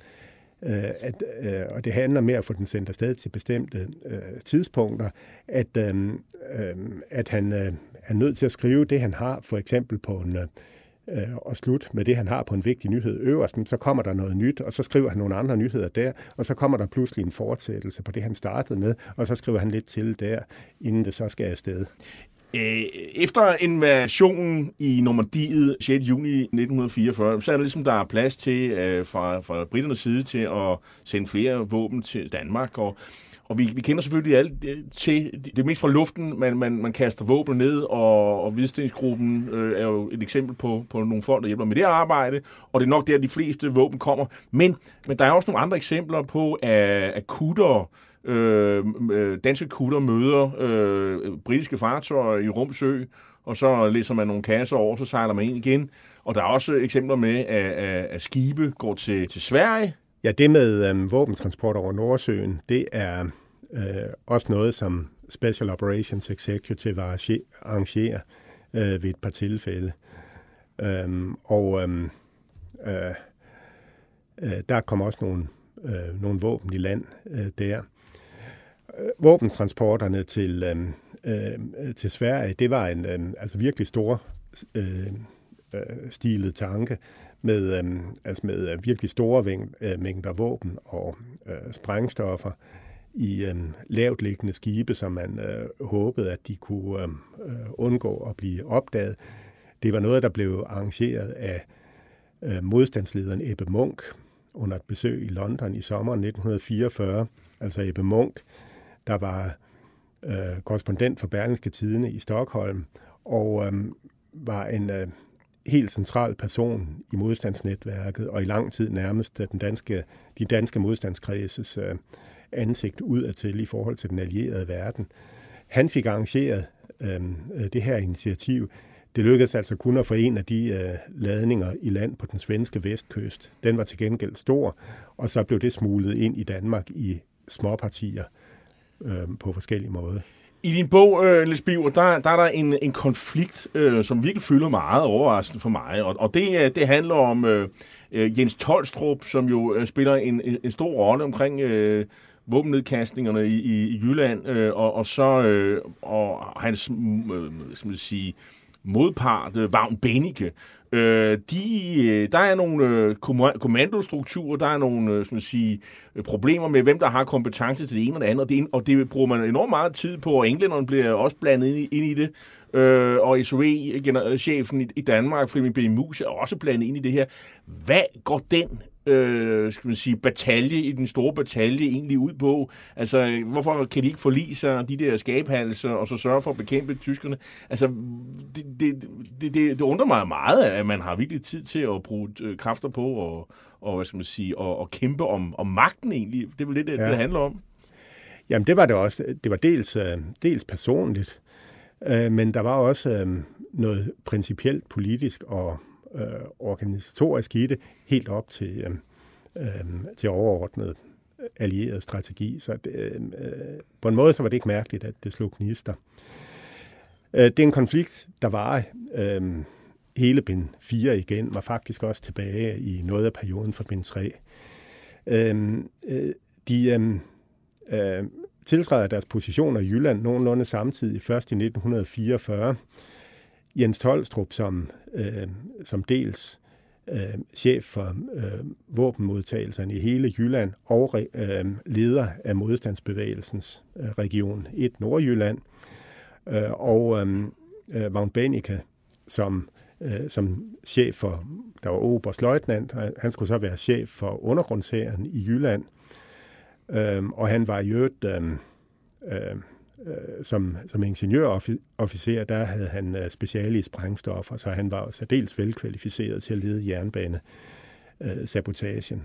øh, at, øh, og det handler med at få den sendt afsted til bestemte øh, tidspunkter, at, øh, øh, at han øh, er nødt til at skrive det, han har, for eksempel på en, øh, øh, og slut med det, han har på en vigtig nyhed øverst, så kommer der noget nyt, og så skriver han nogle andre nyheder der, og så kommer der pludselig en fortsættelse på det, han startede med, og så skriver han lidt til der, inden det så skal afsted. Øh, efter invasionen i Normandiet 6. juni 1944, så er der ligesom, der er plads til øh, fra, fra britternes side til at sende flere våben til Danmark, og og vi, vi kender selvfølgelig alt øh, det, til, det er mest fra luften, man, man, man kaster våben ned, og, og Hvidstensgruppen øh, er jo et eksempel på, på nogle folk, der hjælper med det arbejde, og det er nok der, de fleste våben kommer. Men, men der er også nogle andre eksempler på, at, at kutter, øh, øh, danske kutter møder øh, britiske fartøjer i Rumsø, og så læser man nogle kasser over, så sejler man ind igen. Og der er også eksempler med, at, at, at skibe går til, til Sverige. Ja, det med øh, våbentransport over Nordsøen, det er øh, også noget, som Special Operations Executive arrangerer øh, ved et par tilfælde. Øhm, og øhm, øh, øh, der kommer også nogle, øh, nogle våben i land øh, der. Øh, våbentransporterne til, øh, øh, til Sverige, det var en øh, altså virkelig stor øh, øh, stilet tanke Øhm, altså med, øh, altså med virkelig store væng, øh, mængder våben og øh, sprængstoffer i øh, lavt liggende skibe, som man øh, håbede, at de kunne øhm, øh, undgå at blive opdaget. Det var noget, der blev arrangeret af øh, modstandslederen Ebbe Munk under et besøg i London i sommeren 1944. Altså Ebbe Munk der var øh, korrespondent for Berlingske Tidene i Stockholm, og øh, var en øh, helt central person i modstandsnetværket, og i lang tid nærmest den danske, de danske modstandskredses øh, ansigt udadtil i forhold til den allierede verden. Han fik arrangeret øh, øh det her initiativ. Det lykkedes altså kun at få en af de øh, ladninger i land på den svenske vestkyst. Den var til gengæld stor, og så blev det smuglet ind i Danmark i småpartier øh, på forskellige måder. I din bog, øh, Niels Biver, der, der er der en, en konflikt, øh, som virkelig fylder meget overraskende for mig, og, og det, øh, det handler om øh, øh, Jens Tolstrup, som jo øh, spiller en, en, en stor rolle omkring øh, våbennedkastningerne i, i, i Jylland, øh, og, og så øh, og hans, øh, skal man sige, modpart, øh, Vagn Benike, Øh, de, øh, der er nogle øh, kommandostrukturer, der er nogle øh, skal man sige, øh, problemer med, hvem der har kompetence til det ene og det andet, og det, og det bruger man enormt meget tid på, og englænderne bliver også blandet ind i, ind i det. Øh, og SOE-chefen i, i Danmark, Flemming B. Mus, er også blandet ind i det her. Hvad går den øh, skal man sige, batalje i den store batalje egentlig ud på? Altså, hvorfor kan de ikke forlige sig de der skabhalser og så sørge for at bekæmpe tyskerne? Altså, det, det, det, det, undrer mig meget, at man har virkelig tid til at bruge øh, kræfter på og, og hvad skal man sige, og, og kæmpe om, om magten egentlig. Det er vel det, det, ja. det handler om. Jamen, det var det også. Det var dels, øh, dels personligt, øh, men der var også noget principielt politisk og øh, organisatorisk i det, helt op til, øh, øh, til overordnet øh, allieret strategi. Så det, øhm, øh, på en måde så var det ikke mærkeligt, at det slog knister. Øh, det er en konflikt, der var øh, hele bind 4 igen, var faktisk også tilbage i noget af perioden fra bind 3. Øh, øh, de øh, øh, tiltræder deres positioner i Jylland nogenlunde samtidig, først i 1944, Jens Tolstrup, som, øh, som dels øh, chef for øh, våbenmodtagelserne i hele Jylland og øh, leder af modstandsbevægelsens øh, region 1 Nordjylland. Øh, og øh, øh Vagn Benicke, som, øh, som chef for, der var oberstløjtnant, han skulle så være chef for undergrundshæren i Jylland. Øh, og han var i øvrigt... Øh, øh, øh, som, som ingeniørofficer, der havde han øh, speciale i sprængstoffer, så han var særdeles velkvalificeret til at lede jernbane øh, sabotagen.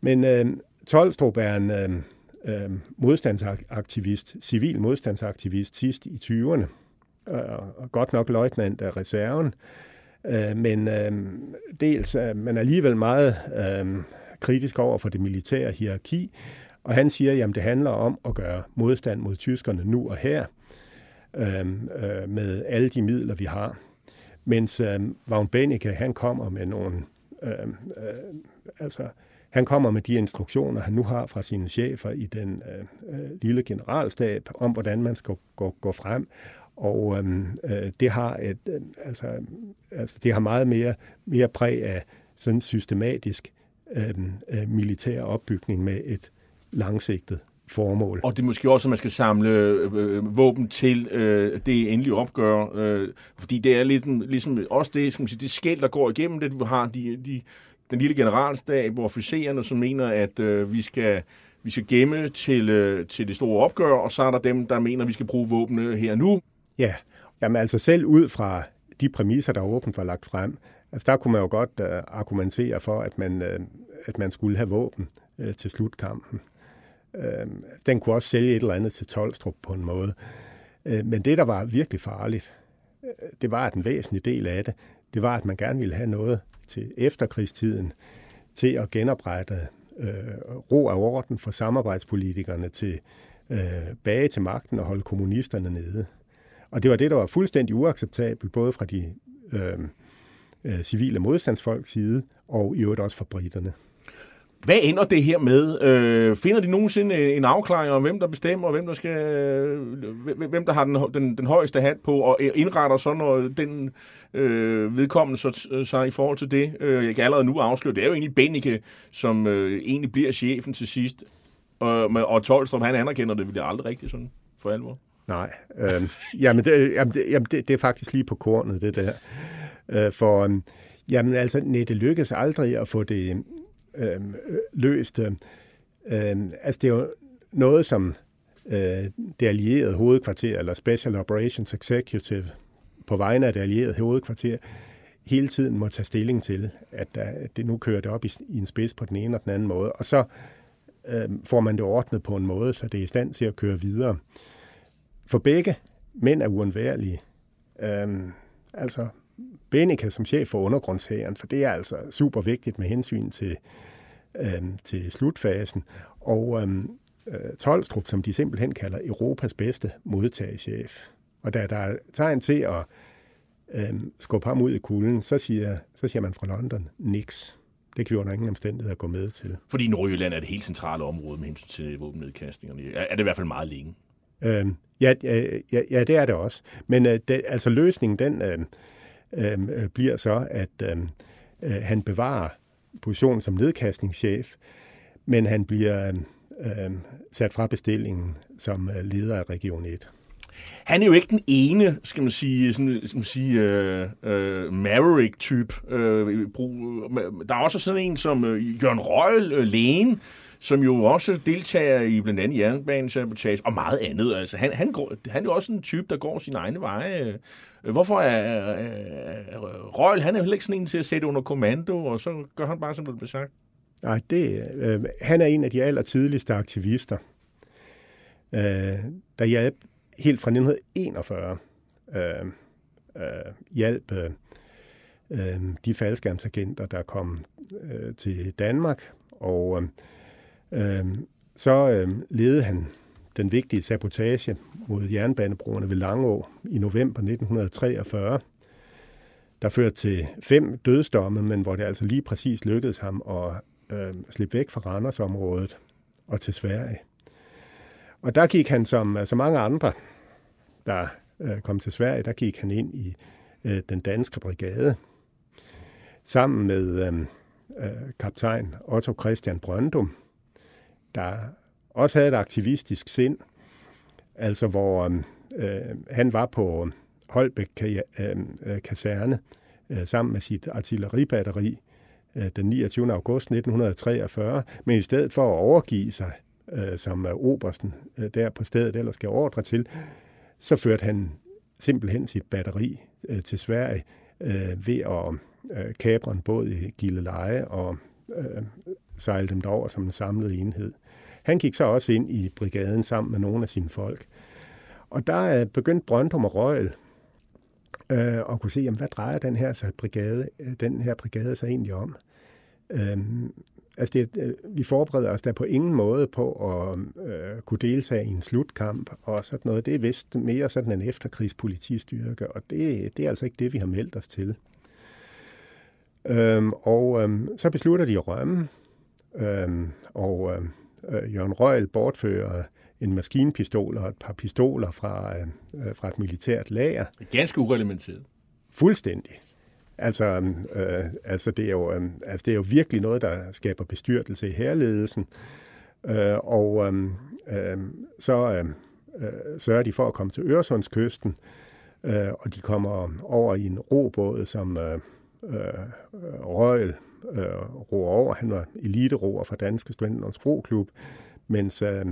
Men øh, Tolstrup er en øh, øh, modstandsaktivist, civil modstandsaktivist sidst i 20'erne, og godt nok løjtnant af reserven, øh, men øh, dels øh, man alligevel meget øh, kritisk over for det militære hierarki, og han siger, at det handler om at gøre modstand mod tyskerne nu og her, øh, øh, med alle de midler, vi har. Mens øh, Vagn Benicke, han kommer med nogle... Øh, øh, altså, han kommer med de instruktioner, han nu har fra sine chefer i den øh, øh, lille generalstab, om hvordan man skal gå, gå frem. Og øhm, øh, det har et, øh, altså, altså, det har meget mere, mere præg af sådan systematisk øhm, øh, militær opbygning med et langsigtet formål. Og det er måske også, at man skal samle øh, våben til øh, det endelige opgør, øh, fordi det er lidt, ligesom også det, skal man sige, det skæld, der går igennem det, vi har de, de, den lille generalstab, hvor officererne, som mener, at øh, vi skal vi skal gemme til, øh, til det store opgør, og så er der dem, der mener, at vi skal bruge våbne her nu. Ja, Jamen, altså selv ud fra de præmisser, der er åbent for lagt frem, altså der kunne man jo godt uh, argumentere for, at man, uh, at man skulle have våben uh, til slutkampen. Øh, den kunne også sælge et eller andet til Tolstrup på en måde. Øh, men det, der var virkelig farligt, øh, det var, at en væsentlig del af det, det var, at man gerne ville have noget til efterkrigstiden, til at genoprette øh, ro og orden for samarbejdspolitikerne til øh, bage til magten og holde kommunisterne nede. Og det var det, der var fuldstændig uacceptabelt, både fra de øh, øh, civile modstandsfolks side, og i øvrigt også fra britterne. Hvad ender det her med? Øh, finder de nogensinde øh, en afklaring om, hvem der bestemmer, og hvem der skal, øh, hvem der har den, den, den højeste hat på, og øh, indretter så noget, den øh, vedkommende så, sig i forhold til det? Øh, jeg kan allerede nu afsløre, det er jo egentlig Benike, som øh, egentlig bliver chefen til sidst. Og, og Tolstrup, han anerkender det, vil det aldrig rigtigt sådan for alvor. Nej, øh, jamen, det, jamen, det, jamen det, det er faktisk lige på kornet, det der. Øh, for øh, jamen, altså, nej, det lykkes aldrig at få det Øhm, øh, løst. Øh, altså det er jo noget, som øh, det allierede hovedkvarter, eller Special Operations Executive, på vegne af det allierede hovedkvarter, hele tiden må tage stilling til, at, øh, at det nu kører det op i, i en spids på den ene og den anden måde. Og så øh, får man det ordnet på en måde, så det er i stand til at køre videre. For begge mænd er uundværlige. Øh, altså Benica som chef for undergrundshæren, for det er altså super vigtigt med hensyn til, øhm, til slutfasen. Og øhm, øh, Tolstrup, som de simpelthen kalder Europas bedste modtagechef. Og da der er tegn til at øhm, skubbe ham ud i kulden, så siger, så siger man fra London, niks. Det kan vi under ingen omstændighed gå med til. Fordi Nordjylland er det helt centrale område med hensyn til våbennedkastningerne. Er det i hvert fald meget længe? Øhm, ja, ja, ja, det er det også. Men øh, det, altså løsningen, den, øh, Øhm, øh, bliver så, at øh, øh, han bevarer position som nedkastningschef, men han bliver øh, sat fra bestillingen som øh, leder af Region 1. Han er jo ikke den ene, skal man sige, sådan, skal man sige øh, øh, Maverick-type. Øh, der er også sådan en som øh, Jørgen Røgl, øh, lægen, som jo også deltager i blandt andet jernbanesabotage og meget andet. Altså, han, han, går, han er jo også en type, der går sin egne veje. Hvorfor er, er, er Røgl, han er jo heller ikke sådan en til at sætte under kommando, og så gør han bare, som det bliver sagt? Nej, det, øh, han er en af de allertidligste aktivister, øh, der hjalp helt fra 1941 øh, øh, hjalp øh, øh, de faldskærmsagenter, der kom øh, til Danmark, og øh, øh så øh, ledede han den vigtige sabotage mod jernbanebroerne ved Langå i november 1943, der førte til fem dødsdomme, men hvor det altså lige præcis lykkedes ham at øh, slippe væk fra Randersområdet og til Sverige. Og der gik han som så mange andre, der øh, kom til Sverige, der gik han ind i øh, den danske brigade. sammen med øh, øh, kaptajn Otto Christian Brøndum, der også havde et aktivistisk sind, altså hvor øh, øh han var på Holbæk øh, øh, kaserne øh, sammen med sit artilleribatteri øh, den 29. august 1943, men i stedet for at overgive sig, øh, som obersten øh, der på stedet ellers skal ordre til, så førte han simpelthen sit batteri øh, til Sverige øh, ved at øh, kabre en båd i Gilleleje og øh, sejle dem derover som en samlet enhed. Han gik så også ind i brigaden sammen med nogle af sine folk. Og der er begyndt Brøndum og Røgel øh, og kunne se, jamen, hvad drejer den her, så brigade, øh, den her brigade sig egentlig om. Øh, altså det, øh, vi forbereder os der på ingen måde på at øh, kunne deltage i en slutkamp og sådan noget. Det er vist mere sådan en efterkrigspolitistyrke, og det, det er altså ikke det, vi har meldt os til. Øhm, og øhm, så beslutter de at rømme, øhm, og øhm, øh, Jørgen Røgel bortfører en maskinpistol og et par pistoler fra, øh, fra et militært lager. Ganske ureglementeret. Fuldstændig. Altså, øh, altså, det er jo, øh, altså, det er jo virkelig noget, der skaber bestyrtelse i herledelsen. Øh, og øh, øh, så øh, øh, sørger de for at komme til Øresundskysten, øh, og de kommer over i en robåd, som øh, øh, Røgel øh, roer over. Han var eliteroer fra Danske Studenternes Roklub, mens øh,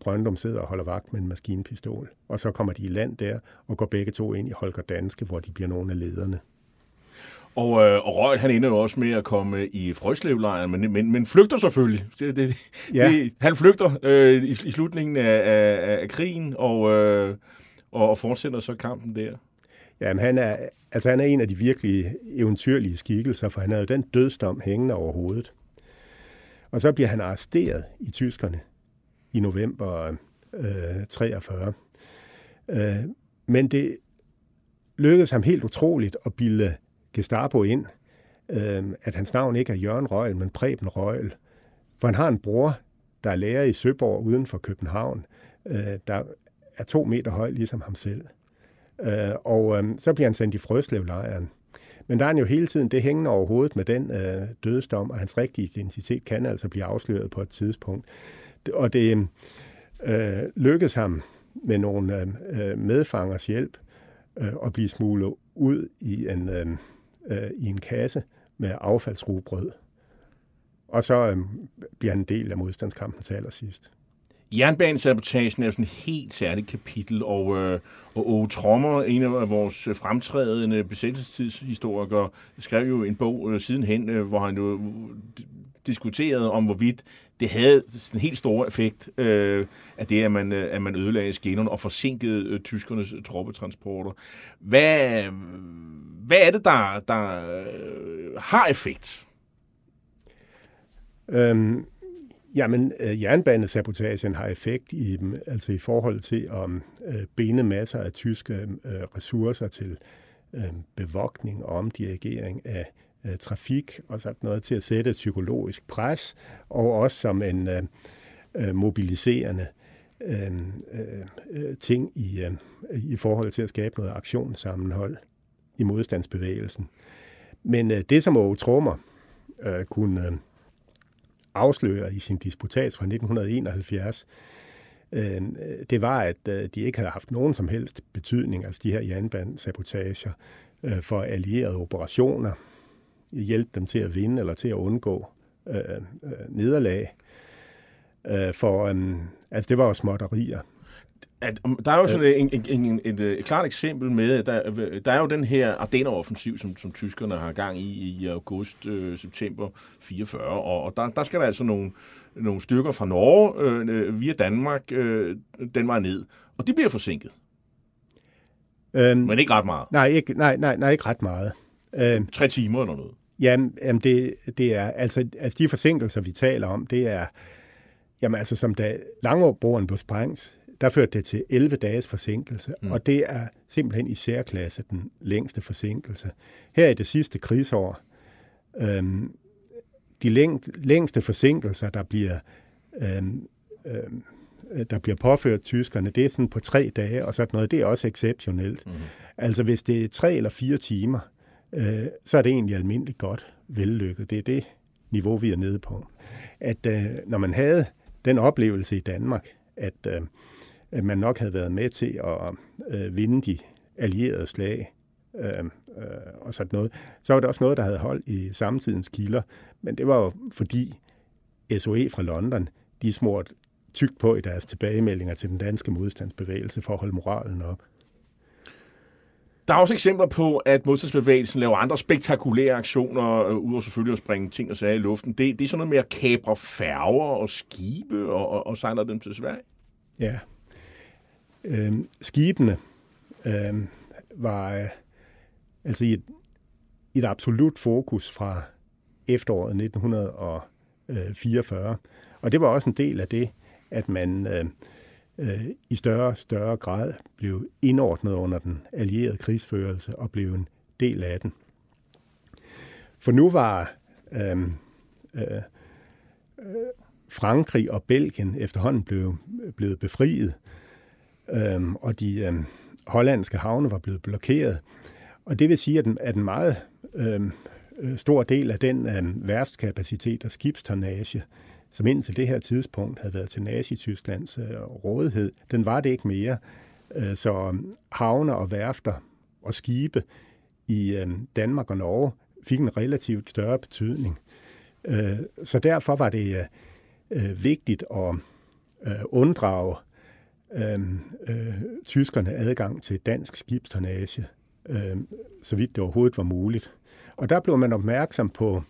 Brøndum sidder og holder vagt med en maskinpistol. Og så kommer de i land der og går begge to ind i Holger Danske, hvor de bliver nogle af lederne. Og, øh, og Røg, han ender jo også med at komme i Frøslevlejren, men, men, men flygter selvfølgelig. Det, det, ja. det, han flygter øh, i, i slutningen af, af, af krigen, og, øh, og fortsætter så kampen der. Jamen, han er, altså, han er en af de virkelig eventyrlige skikkelser, for han havde jo den dødsdom hængende over hovedet. Og så bliver han arresteret i tyskerne i november øh, 43. Øh, men det lykkedes ham helt utroligt at bilde Gestapo ind, øh, at hans navn ikke er Jørgen Røgel, men Preben Røgel. For han har en bror, der er lærer i Søborg uden for København, øh, der er to meter høj, ligesom ham selv. Øh, og øh, så bliver han sendt i Frøslevlejren. Men der er han jo hele tiden det hængende over hovedet med den øh, dødsdom, og hans rigtige identitet kan altså blive afsløret på et tidspunkt. Og det øhm, øh, lykkedes ham med nogle øhm, øh, medfangers hjælp øh, at blive smuglet ud i en, øh, øh, i en kasse med affaldsrugbrød. Og så øh, bliver han en del af modstandskampen til allersidst. Jernbanesabotagen er jo sådan et helt særligt kapitel, og, øh, og Ove Trommer, en af vores fremtrædende besættelsestidshistorikere, skrev jo en bog øh, sidenhen, øh, hvor han jo øh, diskuterede om, hvorvidt det havde en helt stor effekt øh, af det, at man, øh, at man ødelagde skinnerne og forsinkede øh, tyskernes troppetransporter. Hvad, hvad er det, der, der øh, har effekt? Øhm, jamen, øh, jernbanesabotagen har effekt i, altså i forhold til at øh, binde masser af tyske øh, ressourcer til øh, bevogtning og omdirigering af øh, trafik og sådan noget til at sætte et psykologisk pres, og også som en øh, øh mobiliserende øh, øh, øh, ting i, øh, i forhold til at skabe noget aktionssammenhold i modstandsbevægelsen. Men øh, det, som Aarhus Trummer øh, kunne øh, afslører i sin disputats fra 1971, øh, det var, at øh, de ikke havde haft nogen som helst betydning, altså de her jernbanesabotager, øh, for allierede operationer hjælpe dem til at vinde eller til at undgå øh, øh, nederlag. Øh, for øh, altså, det var jo småtterier. At, um, der er jo sådan øh. en, en, en, en, et, et klart eksempel med, at der, der er jo den her Ardenner-offensiv, som, som tyskerne har gang i i august-september øh, 44, og, og der, der skal der altså nogle, nogle styrker fra Norge øh, via Danmark øh, den vej ned, og de bliver forsinket. Øhm, Men ikke ret meget. Nej, ikke, nej, nej, nej, ikke ret meget. Øhm, Tre timer eller noget. Jamen, jamen det, det er, altså, altså de forsinkelser, vi taler om, det er, jamen altså som da Langåbroen blev sprængt, der førte det til 11 dages forsinkelse, mm. og det er simpelthen i særklasse den længste forsinkelse. Her i det sidste krigsår, øhm, de læng, længste forsinkelser, der bliver, øhm, øhm, der bliver påført tyskerne, det er sådan på tre dage og sådan noget, det er også exceptionelt. Mm. Altså hvis det er tre eller fire timer, øh, så er det egentlig almindeligt godt vellykket. Det er det niveau, vi er nede på. At øh, når man havde den oplevelse i Danmark, at, øh, at man nok havde været med til at øh, vinde de allierede slag, øh, øh, og sådan noget, så var det også noget, der havde holdt i samtidens kilder. Men det var jo fordi SOE fra London, de smurt tygt på i deres tilbagemeldinger til den danske modstandsbevægelse for at holde moralen op. Der er også eksempler på, at modstandsbevægelsen laver andre spektakulære aktioner, øh, udover selvfølgelig at springe ting og sager i luften. Det, det er sådan noget med at kapre færger og skibe og, og, og sejle dem til Sverige. Ja. Øhm, skibene øh, var øh, altså i et, et absolut fokus fra efteråret 1944. Og det var også en del af det, at man øh, øh, i større og større grad blev indordnet under den allierede krigsførelse og blev en del af den. For nu var øhm, øh, øh, Frankrig og Belgien efterhånden blev, blevet befriet, øh, Øhm, og de øh, hollandske havne var blevet blokeret. Og det vil sige, at en, at en meget øhm, øh, stor del af den øh, værftskapacitet og skibstonnage, som indtil det her tidspunkt havde været til Nazi-Tysklands øh, rådighed, den var det ikke mere. Øh, så øhm, havne og værfter og skibe i øh, Danmark og Norge fik en relativt større betydning. Øh, så derfor var det øh, øh vigtigt at øh, unddrage øh, øh, tyskerne adgang til dansk skibstonnage, øh, så vidt det overhovedet var muligt. Og der blev man opmærksom på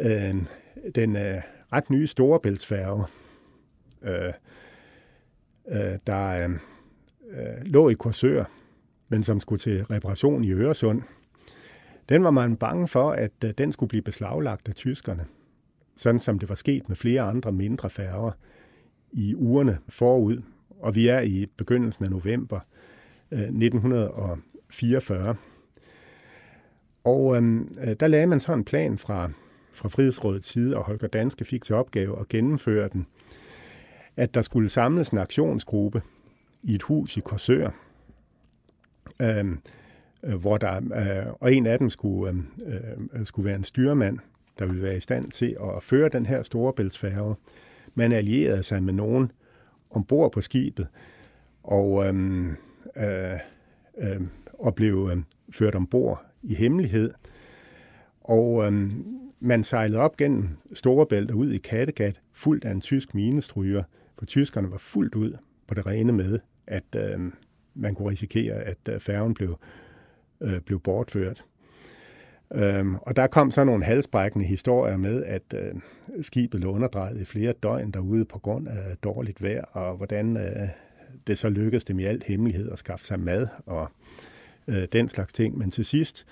øh, den øh, ret nye storebæltsfærge, øh, øh, der øh, øh, lå i Korsør, men som skulle til reparation i Øresund. Den var man bange for, at øh, den skulle blive beslaglagt af tyskerne, sådan som det var sket med flere andre mindre færger i ugerne forud. Og vi er i begyndelsen af november øh, 1944. Og øhm, øh, der lagde man så en plan fra fra Frihedsrådets side, og Holger Danske fik til opgave at gennemføre den, at der skulle samles en aktionsgruppe i et hus i Korsør, øhm, øh, hvor der, øh, og en af dem skulle, øhm, øh, skulle være en styrmand, der ville være i stand til at føre den her store bæltsfærge. Man allierede sig med nogen ombord på skibet, og, øhm, øh, øh, og blev øh, ført ombord i hemmelighed. Og øhm, man sejlede op gennem Storebælt og ud i Kattegat, fuldt af en tysk minestryger, for tyskerne var fuldt ud på det rene med, at øh, man kunne risikere, at øh, færgen blev, øh, blev bortført. Øhm, og der kom så nogle halsbrækkende historier med, at øh, skibet lå underdrejet i flere døgn derude på grund af dårligt vejr, og hvordan øh, det så lykkedes dem i alt hemmelighed at skaffe sig mad og øh, den slags ting. Men til sidst,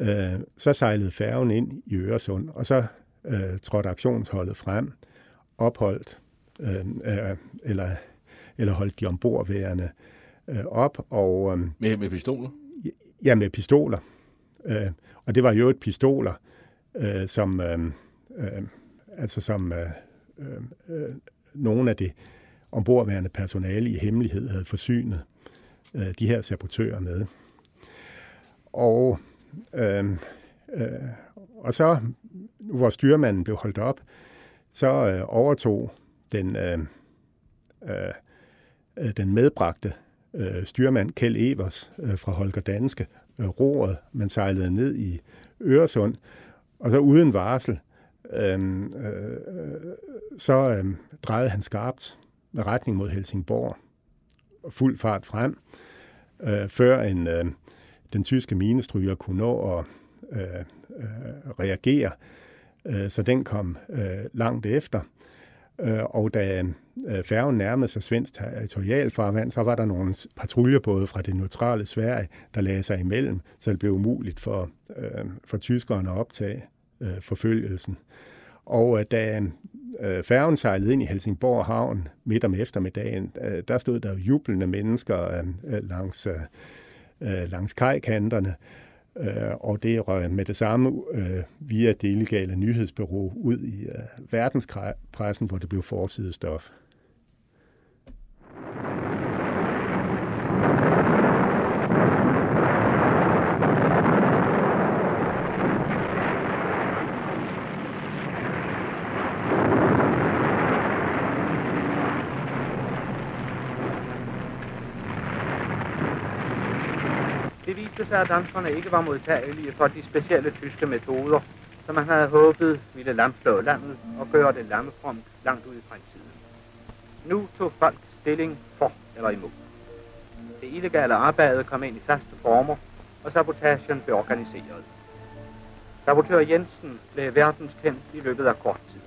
Øh, så sejlede færgen ind i Øresund, og så øh, trådte aktionsholdet frem, opholdt, øh, øh, eller, eller holdt de ombordværende øh, op. Og, øh, med, med pistoler? Ja, med pistoler. Øh, og det var jo et pistoler, øh, som, øh, øh, altså som øh, øh, øh, nogle af det ombordværende personale i hemmelighed havde forsynet øh, de her sabotører med. Og Øh, øh, og så, hvor styrmanden blev holdt op, så øh, overtog den, øh, øh, øh den medbragte øh, styrmand Kjell Evers øh, fra Holger Danske Øh, roret. Man sejlede ned i Øresund, og så uden varsel, øh, øh, så øh, drejede han skarpt med retning mod Helsingborg og fuld fart frem, øh, før en, øh, den tyske minestryger kunne nå at øh, øh, reagere, øh, så den kom øh, langt efter. Øh, og da øh, færgen nærmede sig svensk territorialfarvand, så var der nogle patruljebåde fra det neutrale Sverige, der lagde sig imellem, så det blev umuligt for, øh, for tyskerne at optage øh, forfølgelsen. Og øh, da øh, færgen sejlede ind i Helsingborg havn midt om eftermiddagen, øh, der stod der jublende mennesker øh, øh langs øh, langs kajkanterne, øh, Øh, og det røg med det samme øh, via det illegale nyhedsbureau ud i øh, verdenspressen, hvor det blev forsidestof. stof. Det at danskerne ikke var modtagelige for de specielle tyske metoder, som man havde håbet ville lamslå landet og gøre det lammefromt langt ud i fremtiden. Nu tog folk stilling for eller imod. Det illegale arbejde kom ind i faste former, og sabotagen blev organiseret. Sabotør Jensen blev verdenskendt i løbet af kort tid.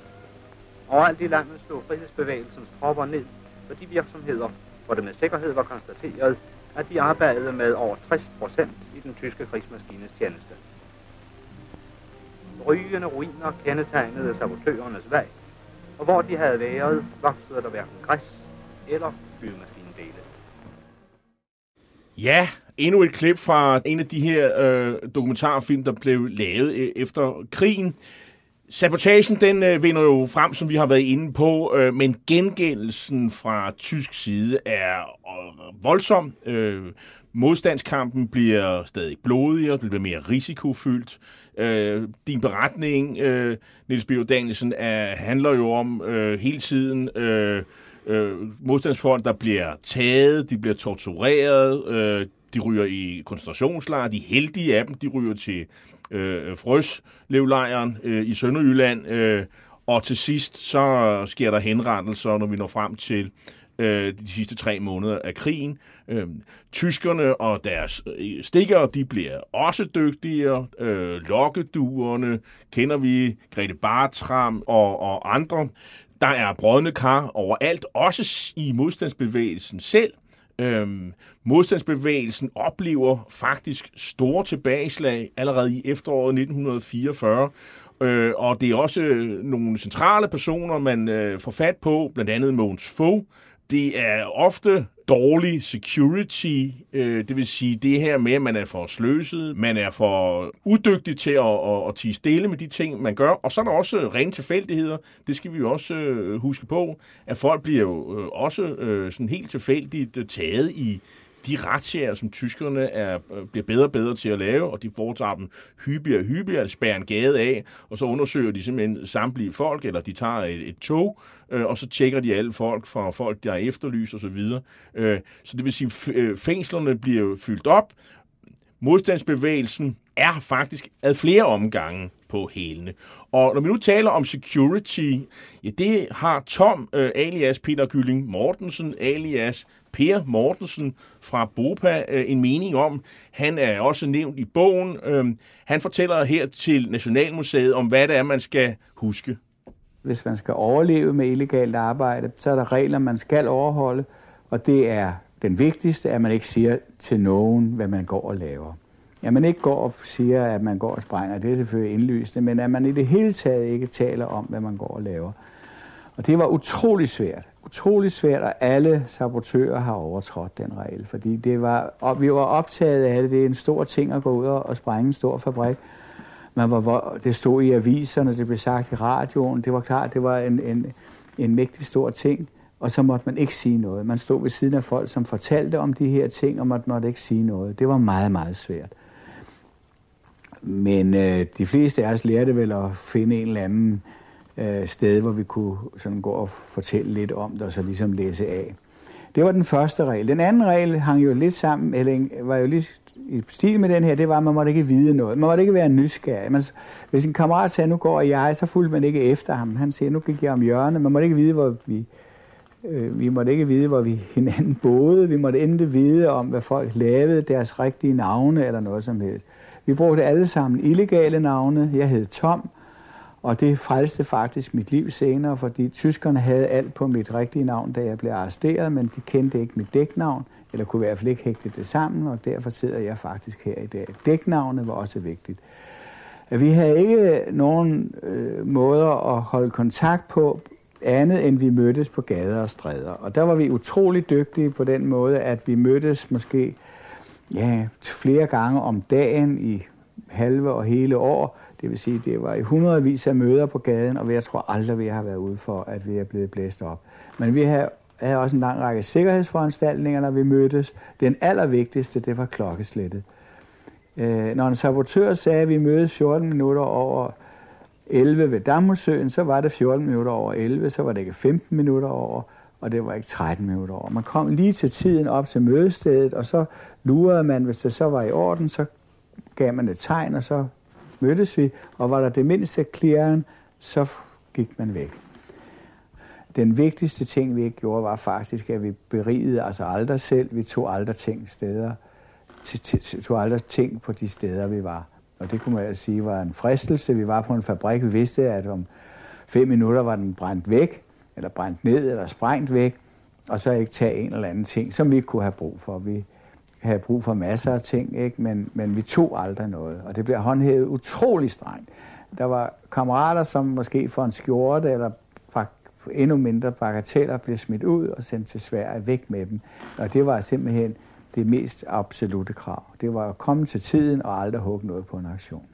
Overalt i landet slog frihedsbevægelsens tropper ned for de virksomheder, hvor det med sikkerhed var konstateret, at de arbejdede med over 60 procent i den tyske krigsmaskines tjeneste. Rygende ruiner kendetegnede sabotørernes vej, og hvor de havde været, voksede der hverken græs eller flyvemaskinedele. Ja, endnu et klip fra en af de her øh, dokumentarfilm, der blev lavet øh, efter krigen. Sabotagen, den øh, vinder jo frem, som vi har været inde på, øh, men gengældelsen fra tysk side er øh, voldsom. Øh, modstandskampen bliver stadig blodigere, det bliver mere risikofyldt. Øh, din beretning, øh, Niels B. Danielsen, er, handler jo om øh, hele tiden øh, øh, modstandsfolk, der bliver taget, de bliver tortureret, øh, de ryger i koncentrationslejre. De heldige af dem, de ryger til øh, Frøslevlejren øh, i Sønderjylland. Øh, og til sidst, så sker der henrettelser, når vi når frem til øh, de sidste tre måneder af krigen. Øh, tyskerne og deres øh, stikker, de bliver også dygtigere. Øh, lokkeduerne kender vi, Grete Bartram og, og andre. Der er brødne kar overalt, også i modstandsbevægelsen selv. Øhm, modstandsbevægelsen oplever faktisk store tilbageslag allerede i efteråret 1944, øh, og det er også øh, nogle centrale personer, man øh, får fat på, blandt andet Mogens Fogh. Det er ofte dårlig security, øh, det vil sige det her med, at man er for sløset, man er for udygtig til at, at, at tige stille med de ting, man gør, og så er der også rene tilfældigheder, det skal vi jo også øh, huske på, at folk bliver jo øh, også øh, sådan helt tilfældigt øh, taget i de retssager, som tyskerne er, øh, bliver bedre og bedre til at lave, og de foretager dem hyppigere og hyppigere, spærer en gade af, og så undersøger de simpelthen samtlige folk, eller de tager et, et tog, øh, og så tjekker de alle folk fra folk, der er efterlyst osv. Øh, så det vil sige, øh, fængslerne bliver fyldt op, modstandsbevægelsen er faktisk ad flere omgange på hælene. Og når vi nu taler om security, ja, det har Tom øh, alias Peter Gylling Mortensen alias Per Mortensen fra BOPA øh, en mening om. Han er også nævnt i bogen. Øh, han fortæller her til Nationalmuseet om, hvad det er, man skal huske. Hvis man skal overleve med illegalt arbejde, så er der regler, man skal overholde, og det er den vigtigste, at man ikke siger til nogen, hvad man går og laver. At man ikke går og siger, at man går og sprænger, det er selvfølgelig indlysende, men at man i det hele taget ikke taler om, hvad man går og laver. Og det var utrolig svært. Utrolig svært, og alle sabotører har overtrådt den regel, fordi det var, og vi var optaget af det. Det er en stor ting at gå ud og sprænge en stor fabrik. Man var, det stod i aviserne, det blev sagt i radioen. Det var klart, det var en, en, en mægtig stor ting og så måtte man ikke sige noget. Man stod ved siden af folk, som fortalte om de her ting, og man måtte ikke sige noget. Det var meget, meget svært. Men øh, de fleste af os lærte vel at finde en eller anden øh, sted, hvor vi kunne sådan gå og fortælle lidt om det, og så ligesom læse af. Det var den første regel. Den anden regel hang jo lidt sammen, eller var jo lidt i stil med den her, det var, at man måtte ikke vide noget. Man måtte ikke være nysgerrig. Man, hvis en kammerat sagde, nu går jeg, så fulgte man ikke efter ham. Han siger, nu gik jeg om hjørnet. Man måtte ikke vide, hvor vi Øh, vi måtte ikke vide, hvor vi hinanden boede. Vi måtte endte vide om, hvad folk lavede, deres rigtige navne eller noget som helst. Vi brugte alle sammen illegale navne. Jeg hed Tom, og det frelste faktisk mit liv senere, fordi tyskerne havde alt på mit rigtige navn, da jeg blev arresteret, men de kendte ikke mit dæknavn, eller kunne i hvert fald ikke hægte det sammen, og derfor sidder jeg faktisk her i dag. Dæknavnet var også vigtigt. Vi havde ikke nogen øh, måder at holde kontakt på, andet end vi mødtes på gader og stræder. Og der var vi utrolig dygtige på den måde, at vi mødtes måske ja, flere gange om dagen i halve og hele år. Det vil sige, det var i hundredvis af møder på gaden, og jeg tror aldrig, vi har været ude for, at vi er blevet blæst op. Men vi havde, havde også en lang række sikkerhedsforanstaltninger, når vi mødtes. Den allervigtigste, det var klokkeslættet. Øh, når en sabotør sagde, at vi mødes 14 minutter over 11 ved Damhusøen, så var det 14 minutter over 11, så var det ikke 15 minutter over, og det var ikke 13 minutter over. Man kom lige til tiden op til mødestedet, og så lurede man, hvis det så var i orden, så gav man et tegn, og så mødtes vi, og var der det mindste klæren, så gik man væk. Den vigtigste ting, vi ikke gjorde, var faktisk, at vi berigede altså aldrig selv. Vi tog aldrig ting steder, tog aldrig ting på de steder, vi var. Og det kunne man altså sige var en fristelse. Vi var på en fabrik, vi vidste, at om fem minutter var den brændt væk, eller brændt ned, eller sprængt væk, og så ikke tage en eller anden ting, som vi ikke kunne have brug for. Vi havde brug for masser af ting, ikke? Men, men vi tog aldrig noget, og det bliver håndhævet utrolig strengt. Der var kammerater, som måske for en skjorte eller endnu mindre bagateller blev smidt ud og sendt til Sverige væk med dem. Og det var simpelthen det mest absolute krav. Det var at komme til tiden og aldrig hugge noget på en aktion.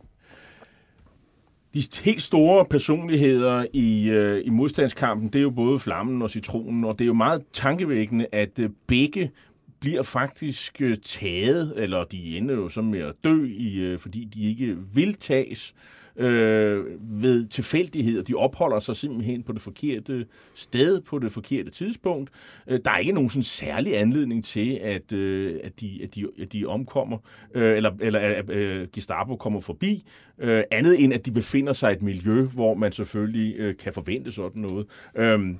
De helt store personligheder i, øh, i modstandskampen, det er jo både Flammen og Citronen, og det er jo meget tankevækkende, at øh, begge bliver faktisk øh, taget, eller de ender jo så med at dø, i, øh, fordi de ikke vil tages. øh, øh, ved tilfældigheder. De opholder sig simpelthen på det forkerte sted, på det forkerte tidspunkt. Øh, der er ikke nogen sådan særlig anledning til, at, øh, at, de, at, de, at de omkommer, øh, eller, eller at øh, Gestapo kommer forbi, øh, andet end at de befinder sig i et miljø, hvor man selvfølgelig øh, kan forvente sådan noget. Øh,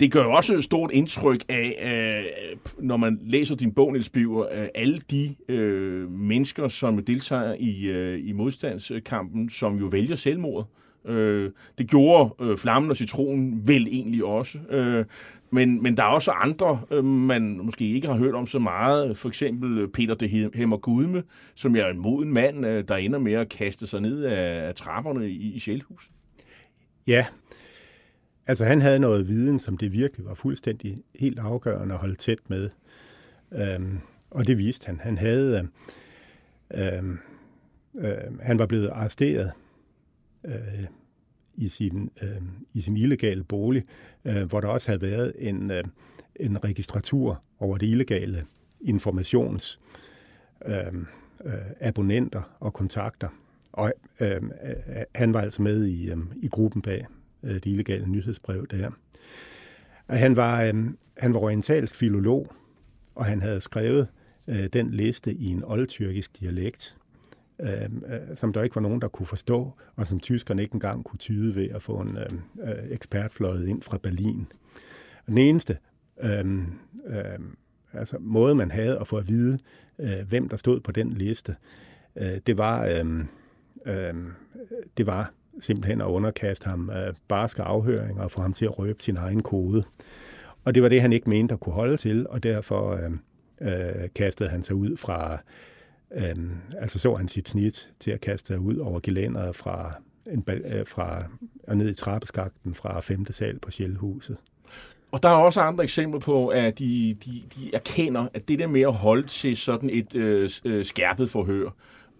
det gør jo også et stort indtryk af, øh, når man læser din bog, Niels Biver, øh, alle de øh, mennesker, som deltager i, øh, i modstandskampen, som jo vælger selvmord. Øh, det gjorde øh, Flammen og Citronen vel egentlig også. Øh, men, men der er også andre, øh, man måske ikke har hørt om så meget. For eksempel øh, Peter de Hemmer Gudme, som er en moden mand, øh, der ender med at kaste sig ned af, af trapperne i, i Sjælhus. Ja, Altså han havde noget viden, som det virkelig var fuldstændig helt afgørende at holde tæt med. Øhm, og det viste han. Han havde... Øhm, øh, han var blevet arresteret øh, i, sin, øh, i sin illegale bolig, øh, hvor der også havde været en, øh, en registratur over det illegale informations øh, øh, abonnenter og kontakter. Og øh, øh, han var altså med i, øh, i gruppen bag øh, det illegale nyhedsbrev der. Han var, øh, han var orientalsk filolog, og han havde skrevet øh, den liste i en oldtyrkisk dialekt, øh, øh, som der ikke var nogen, der kunne forstå, og som tyskerne ikke engang kunne tyde ved at få en øh, øh ekspert ind fra Berlin. Den eneste øh, øh, altså, måde, man havde at få at vide, øh, hvem der stod på den liste, øh, det var... Øh, øh, det var simpelthen at underkaste ham øh, barske afhøringer og få ham til at røbe sin egen kode. Og det var det, han ikke mente at kunne holde til, og derfor øh, øh, kastede han sig ud fra, øh, altså så han sit snit til at kaste sig ud over gelænderet fra, en, øh, fra og ned i trappeskakten fra 5. sal på Sjælhuset. Og der er også andre eksempler på, at de, de, de erkender, at det der med at holde til sådan et øh, øh skærpet forhør,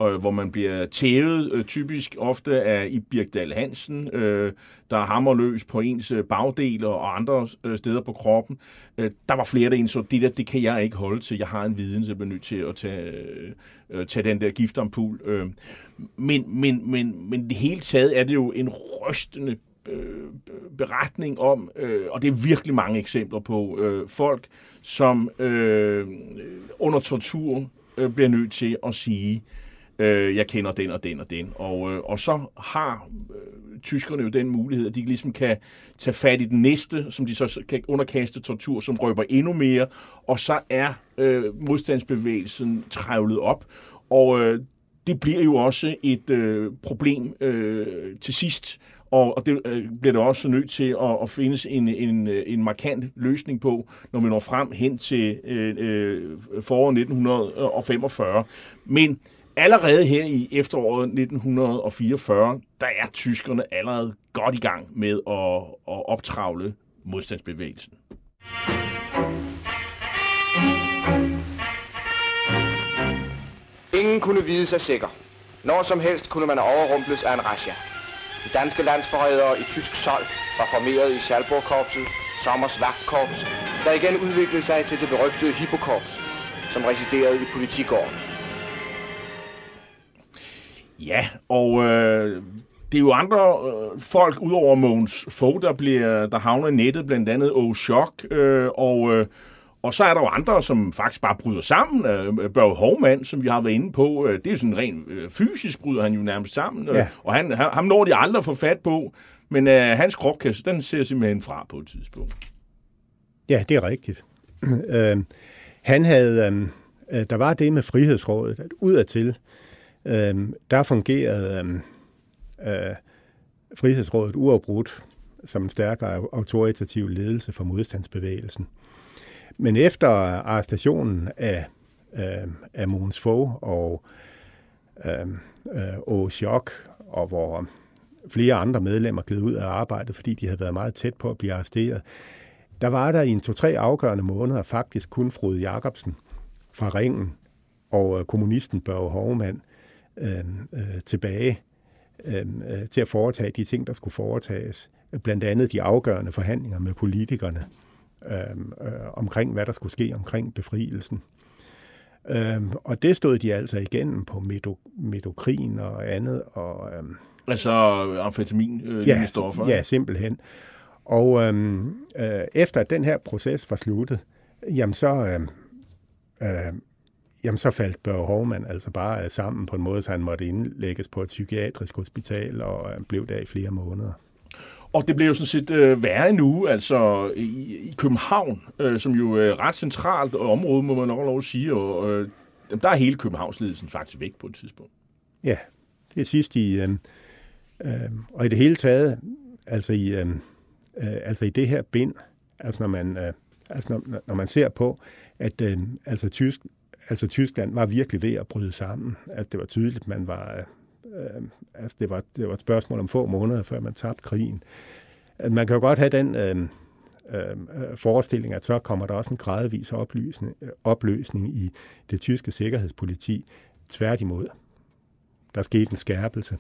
og, hvor man bliver tævet øh, typisk ofte af i Birkdal Hansen, øh, der hammer løs på ens øh, bagdel og andre øh, steder på kroppen. Øh, der var flere, der indså, det der, det kan jeg ikke holde til. Jeg har en viden, så jeg bliver nødt til at tage, øh, øh tage den der giftampul. Øh. Men, men, men, men det hele taget er det jo en rystende øh, beretning om, øh, og det er virkelig mange eksempler på, øh, folk, som øh, under tortur øh, bliver nødt til at sige, øh, øh, jeg kender den og den og den. Og, øh, og så har øh, tyskerne jo den mulighed, at de ligesom kan tage fat i den næste, som de så kan underkaste tortur, som røber endnu mere, og så er øh, modstandsbevægelsen trævlet op. Og øh, det bliver jo også et øh, problem øh, til sidst, og, og det øh, bliver der også nødt til at, at findes en, en, en markant løsning på, når vi når frem hen til øh, øh, foråret 1945. Men allerede her i efteråret 1944, der er tyskerne allerede godt i gang med at, at optravle modstandsbevægelsen. Ingen kunne vide sig sikker. Når som helst kunne man overrumples af en rasja. De danske landsforrædere i tysk sold var formeret i Schalburg-korpset, Sommers vagtkorps, der igen udviklede sig til det berygtede Hippokorps, som residerede i politigården. Ja, og øh, det er jo andre øh, folk, udover Mogens Fogh, der, bliver, der havner i nettet, blandt andet O. Schock, øh, og, øh, og så er der jo andre, som faktisk bare bryder sammen. Øh, Børge Hovmand, som vi har været inde på, øh, det er jo sådan rent øh, fysisk bryder han jo nærmest sammen, øh, Ja. og han, han, ham når de aldrig at få fat på, men øh, hans kropkasse, den ser simpelthen fra på et tidspunkt. Ja, det er rigtigt. øh, han havde, øh, øh, der var det med Frihedsrådet, at udadtil, øh, der fungerede øh, øh, Frihedsrådet uafbrudt som en stærkere autoritativ ledelse for modstandsbevægelsen. Men efter arrestationen af, øh, af Mogens Fogh og øhm, øh, øh, Aarhus og hvor flere andre medlemmer gled ud af arbejdet, fordi de havde været meget tæt på at blive arresteret, der var der i en to-tre afgørende måneder faktisk kun Frode Jacobsen fra Ringen og øh, kommunisten Børge Hovmand øh, øh, tilbage øh, øh, til at foretage de ting, der skulle foretages. Blandt andet de afgørende forhandlinger med politikerne øh, øh, omkring, hvad der skulle ske omkring befrielsen. Øh, og det stod de altså igennem på medo, medokrin og andet. Og, øh, Altså amfetamin øh, ja, stoffer. ja, simpelthen. Og øhm, øh, efter at den her proces var sluttet, jamen så, øh, øh, jamen så faldt Børge Hovmand altså bare øh, sammen på en måde, så han måtte indlægges på et psykiatrisk hospital og øh, blev der i flere måneder. Og det blev jo sådan set øh, værre nu, altså i, i København, øh, som jo er et ret centralt område, må man nok lov at sige, og øh, der er hele Københavnsledelsen faktisk væk på et tidspunkt. Ja, det er sidst i... Øh, øh, og i det hele taget, altså i, øh, øh, altså i det her bind, altså når man, øh, altså når, når man ser på, at øh, altså, Tysk, altså Tyskland var virkelig ved at bryde sammen, at det var tydeligt, man var... Øh, altså det var, det var et spørgsmål om få måneder, før man tabte krigen. At Man kan jo godt have den øh, øh, forestilling, at så kommer der også en gradvis opløsning, opløsning i det tyske sikkerhedspoliti. Tværtimod. Der skete en skærpelse.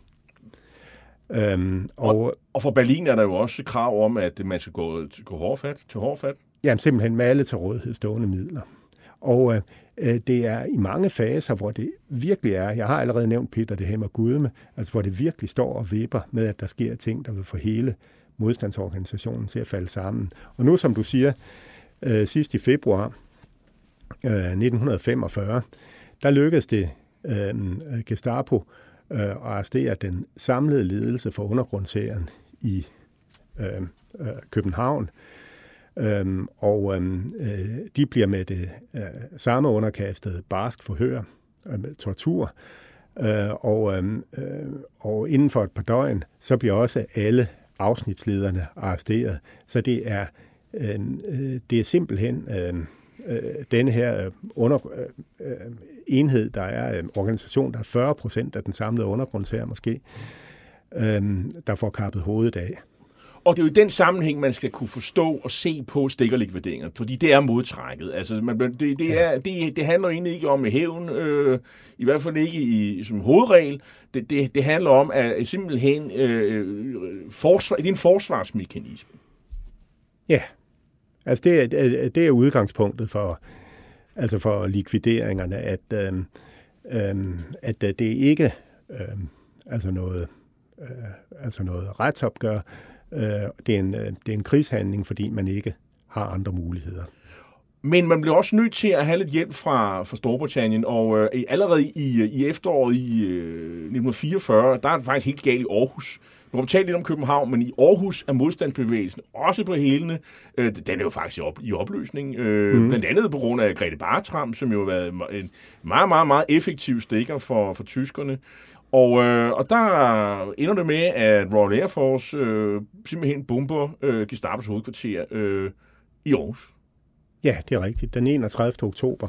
Øhm, og, Og for Berlin er der jo også krav om, at man skal gå, gå hårdfat, til hårdfat. Jamen simpelthen med alle til rådighed stående midler. Og øh, øh, Øh, det er i mange faser, hvor det virkelig er, jeg har allerede nævnt Peter det Hemmer Gudme, altså hvor det virkelig står og vipper med, at der sker ting, der vil få hele modstandsorganisationen til at falde sammen. Og nu, som du siger, øh, sidst i februar øh, 1945, der lykkedes det øh, Gestapo øh, at arrestere den samlede ledelse for undergrundshæren i øh, øh, København. Øhm, og øhm, øh, de bliver med det øh, samme underkastet barsk forhør, øh, tortur, øh, og, øhm, øh, og inden for et par døgn, så bliver også alle afsnitslederne arresteret. Så det er, øhm, øh, det er simpelthen øh, øh, denne her øh, under, øh, enhed, der er øh, organisation, der er 40 procent af den samlede undergrundshær måske, øh, der får kappet hovedet af. Og det er jo i den sammenhæng, man skal kunne forstå og se på stikkerlikvideringer, fordi det er modtrækket. Altså, man, det, det, er, det, det handler egentlig ikke om hævn, øh, i hvert fald ikke i, som hovedregel. Det, det, det handler om at simpelthen øh, forsvar, det er en forsvarsmekanisme. Ja, altså det er, det er udgangspunktet for, altså for likvideringerne, at, øh, øh, at det ikke øh, altså noget, øh, altså noget retsopgør, øh, det, er en, øh, det er en krigshandling, fordi man ikke har andre muligheder. Men man bliver også nødt til at have lidt hjælp fra, fra Storbritannien, og øh, allerede i, i efteråret i øh, 1944, der er det faktisk helt galt i Aarhus. Nu har vi talt lidt om København, men i Aarhus er modstandsbevægelsen også på hælene. Øh, den er jo faktisk i, op, i opløsning, øh, mm. blandt andet på grund af Grete Bartram, som jo har været en meget, meget, meget effektiv stikker for, for tyskerne. Og, øh, og der ender det med, at Royal Air Force øh, simpelthen bomber øh, Gestapos hovedkvarter øh, i Aarhus. Ja, det er rigtigt. Den 31. oktober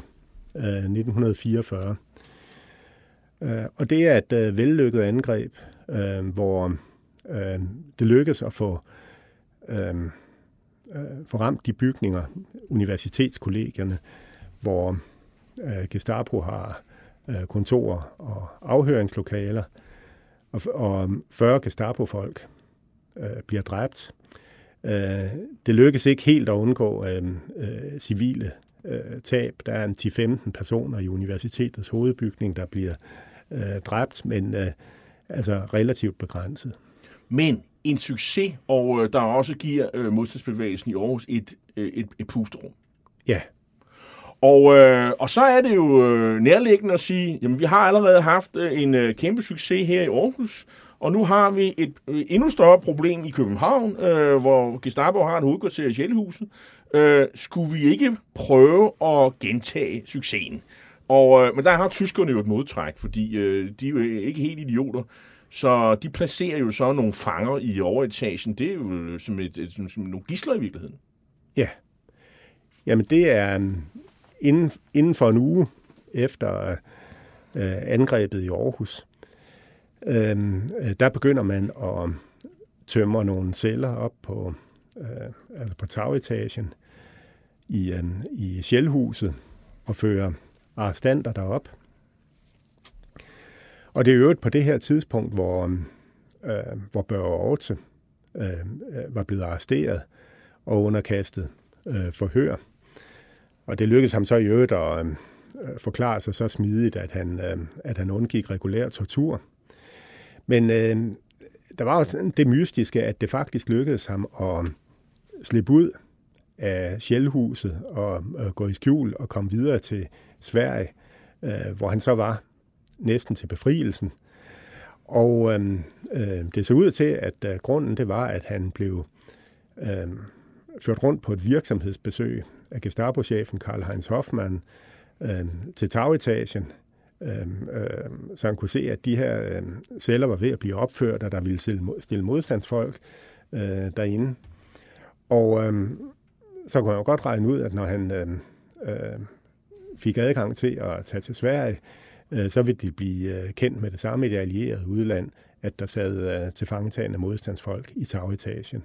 øh, 1944. Øh, og det er et øh, vellykket angreb, øh, hvor øh, det lykkes at få, øh, øh, få ramt de bygninger, universitetskollegierne, hvor øh, Gestapo har øh, kontorer og afhøringslokaler, og, og 40 Gestapo-folk øh, bliver dræbt. Øh, det lykkes ikke helt at undgå øh, øh, civile øh, tab. Der er en 10-15 personer i universitetets hovedbygning, der bliver øh, dræbt, men øh, altså relativt begrænset. men en succes, og øh, der også giver øh, modstandsbevægelsen i Aarhus et, øh, et, et pusterum. Ja, og, øh, og så er det jo øh, nærliggende at sige, jamen vi har allerede haft øh, en øh, kæmpe succes her i Aarhus, og nu har vi et øh, endnu større problem i København, øh, hvor Gestapo har et hovedkvarter i Sjælhuset. Øh, skulle vi ikke prøve at gentage succesen? Og, øh, men der har tyskerne jo et modtræk, fordi øh, de er jo ikke helt idioter. Så de placerer jo så nogle fanger i overetagen. Det er jo øh, som, et, et, som, som nogle gisler i virkeligheden. ja. Jamen det er øhm, inden, inden for en uge efter øh, angrebet i Aarhus, øhm, øh, der begynder man at tømre nogle celler op på, øh, altså på tagetagen i, øh, i Sjælhuset og føre arrestanter derop. Og det er øvrigt på det her tidspunkt, hvor, øh, hvor Børge Aarhus øh, øh var blevet arresteret og underkastet øh, forhør. Og det lykkedes ham så i øvrigt at øhm, øh, forklare sig så smidigt, at han, øh, at han undgik regulær tortur. Men øh, der var jo det mystiske, at det faktisk lykkedes ham at slippe ud af Sjælhuset og øh, gå i skjul og komme videre til Sverige, øh, hvor han så var næsten til befrielsen. Og øh, øh, det så ud til, at øh, grunden det var, at han blev øh, ført rundt på et virksomhedsbesøg af Gestapo-chefen Karl-Heinz Hoffmann øh, til tagetagen, øh, øh, så han kunne se, at de her øh, celler var ved at blive opført, og der ville stille, modstandsfolk øh, derinde. Og øh, så kunne han jo godt regne ud, at når han øh, øh, fik adgang til at tage til Sverige, øh, så ville de blive øh, kendt med det samme i det allierede udland, at der sad øh, tilfangetagende modstandsfolk i tagetagen.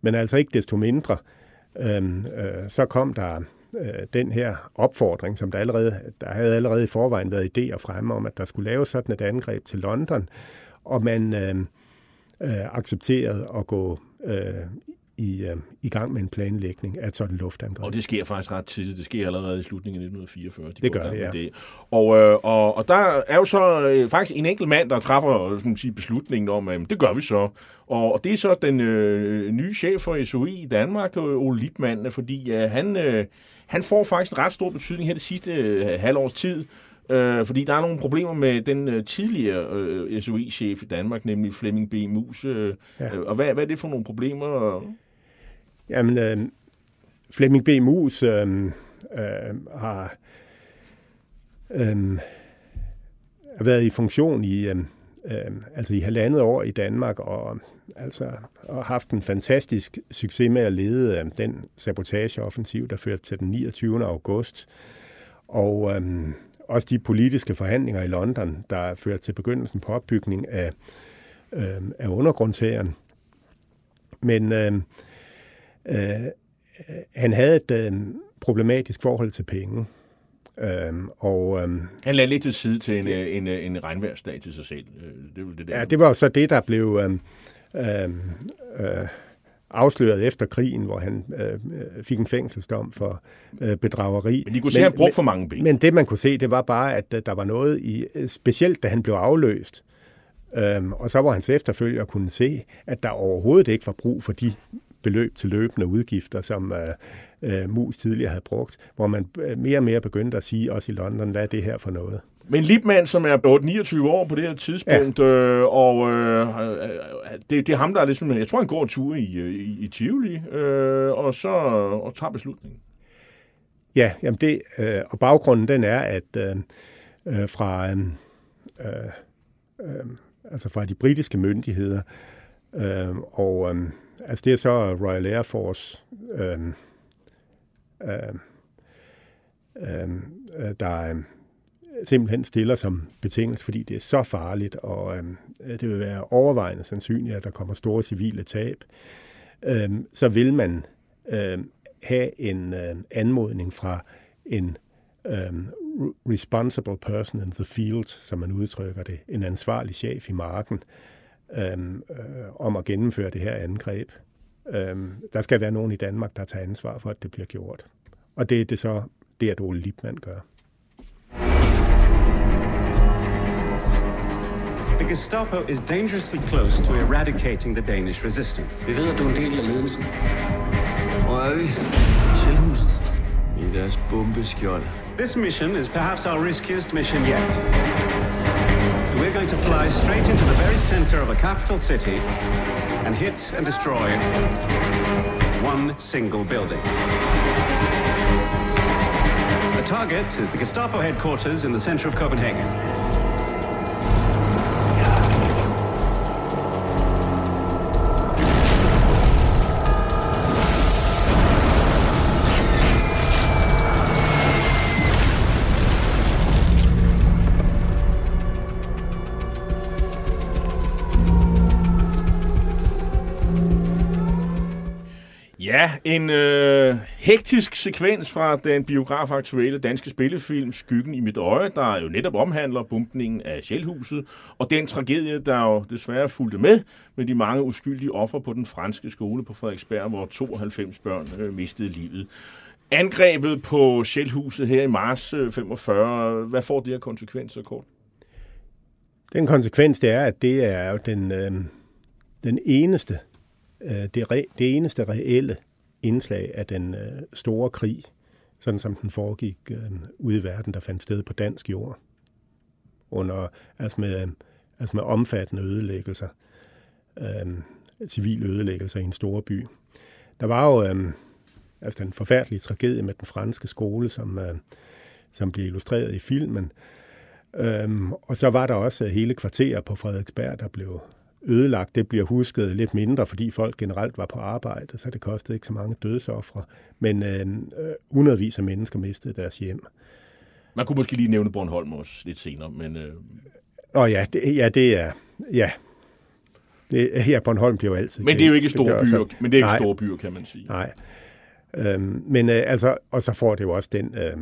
Men altså ikke desto mindre, øh, Øhm, øh, så kom der øh, den her opfordring, som der allerede, der havde allerede i forvejen været idéer fremme om, at der skulle laves sådan et angreb til London, og man øh, øh, accepterede at gå øh, i, øh, i gang med en planlægning af et sådan luftangreb. Og det sker faktisk ret tidligt. Det sker allerede i slutningen af 1944. De Det gør det, med det. Og, øh, og, og der er jo så øh, faktisk en enkelt mand, der træffer sådan, sige, beslutningen om, at det gør vi så. Og, og det er så den øh, nye chef for SOI i Danmark, øh, Ole Lippmann, fordi øh, han, øh, han får faktisk en ret stor betydning her det sidste øh, halvårs tid. Øh, fordi der er nogle problemer med den øh, tidligere øh, SOI-chef i Danmark, nemlig Flemming B. Mus. Øh, Ja. ja. Og hvad, hvad er det for nogle problemer? Jamen, øh, Flemming B. Mus øh, øh, har øh, været i funktion i, øh, øh, altså i halvandet år i Danmark, og altså og haft en fantastisk succes med at lede øh, den sabotageoffensiv, der førte til den 29. august. Og øh, også de politiske forhandlinger i London, der førte til begyndelsen på opbygning af, øh, af undergrundshæren. Men øh, øh, han havde et øh, problematisk forhold til penge. Øh, og øh, Han lagde lidt til side til en, øh, en, øh, en regnværsdag til sig selv. Øh, Det vel det der. ja, det var jo så det, der blev øh, øh, øh, afsløret efter krigen, hvor han øh, fik en fængselsdom for øh, bedrageri. Men de kunne se, at han brugte for mange penge. Men det, man kunne se, det var bare, at der var noget i, specielt da han blev afløst, øhm, og så var hans efterfølger kunne se, at der overhovedet ikke var brug for de beløb til løbende udgifter, som øh, øh, Mus tidligere havde brugt, hvor man øh, mere og mere begyndte at sige, også i London, hvad er det her for noget? Men Lipman, som er 29 år på det her tidspunkt, ja. øh, og øh, øh, det, det er ham, der er ligesom, jeg tror, han går tur i, øh, i, i Tivoli, øh, og så og tager beslutningen. Ja, jamen det, øh, og baggrunden den er, at øh, fra, øh, øh, altså fra de britiske myndigheder, øh, og øh, altså det er så Royal Air Force, øh, øh, øh, der øh, simpelthen stiller som betingelse, fordi det er så farligt, og øhm, øh, det vil være overvejende sandsynligt, at der kommer store civile tab, øh, så vil man øh, have en øh, anmodning fra en øh, responsible person in the field, som man udtrykker det, en ansvarlig chef i marken, øh, øh, om at gennemføre det her angreb. Øh, der skal være nogen i Danmark, der tager ansvar for, at det bliver gjort. Og det er det så, det at Ole Lipman gør. the Gestapo is dangerously close to eradicating the Danish resistance. Vi ved, at du er en del af ledelsen. Hvor er vi? Selvhuset. I deres bombeskjold. This mission is perhaps our riskiest mission yet. Going to fly straight into the very center of a capital city and hit and destroy one single building. The target is the Gestapo headquarters in the center of Copenhagen. Ja, en øh, hektisk sekvens fra den biografaktuelle danske spillefilm Skyggen i mit øje, der jo netop omhandler bumpningen af Sjælhuset, og den tragedie, der jo desværre fulgte med, med de mange uskyldige ofre på den franske skole på Frederiksberg, hvor 92 børn øh, mistede livet. Angrebet på Sjælhuset her i marts øh, 45, hvad får det her konsekvenser kort? Den konsekvens, det er, at det er jo den, øh, den eneste Øh, det, re, det eneste reelle indslag af den øh, store krig, sådan som den foregik øh, ude i verden, der fandt sted på dansk jord, under, altså, med, altså med omfattende ødelæggelser, øh, civile ødelæggelser i en stor by. Der var jo øh, altså den forfærdelige tragedie med den franske skole, som, øh, som blev illustreret i filmen, Øhm, og så var der også hele kvarterer på Frederiksberg, der blev ødelagt. Det bliver husket lidt mindre, fordi folk generelt var på arbejde, så det kostede ikke så mange dødsoffre. Men øh, hundredvis af mennesker mistede deres hjem. Man kunne måske lige nævne Bornholm også lidt senere, men... Øh... Åh ja, det, ja, det er... Ja, det, ja, Bornholm bliver jo altid... Men det er jo ikke store byer, også, men det er ikke nej, store byer, kan man sige. Nej. Øhm, men øh, altså, og så får det jo også den øh,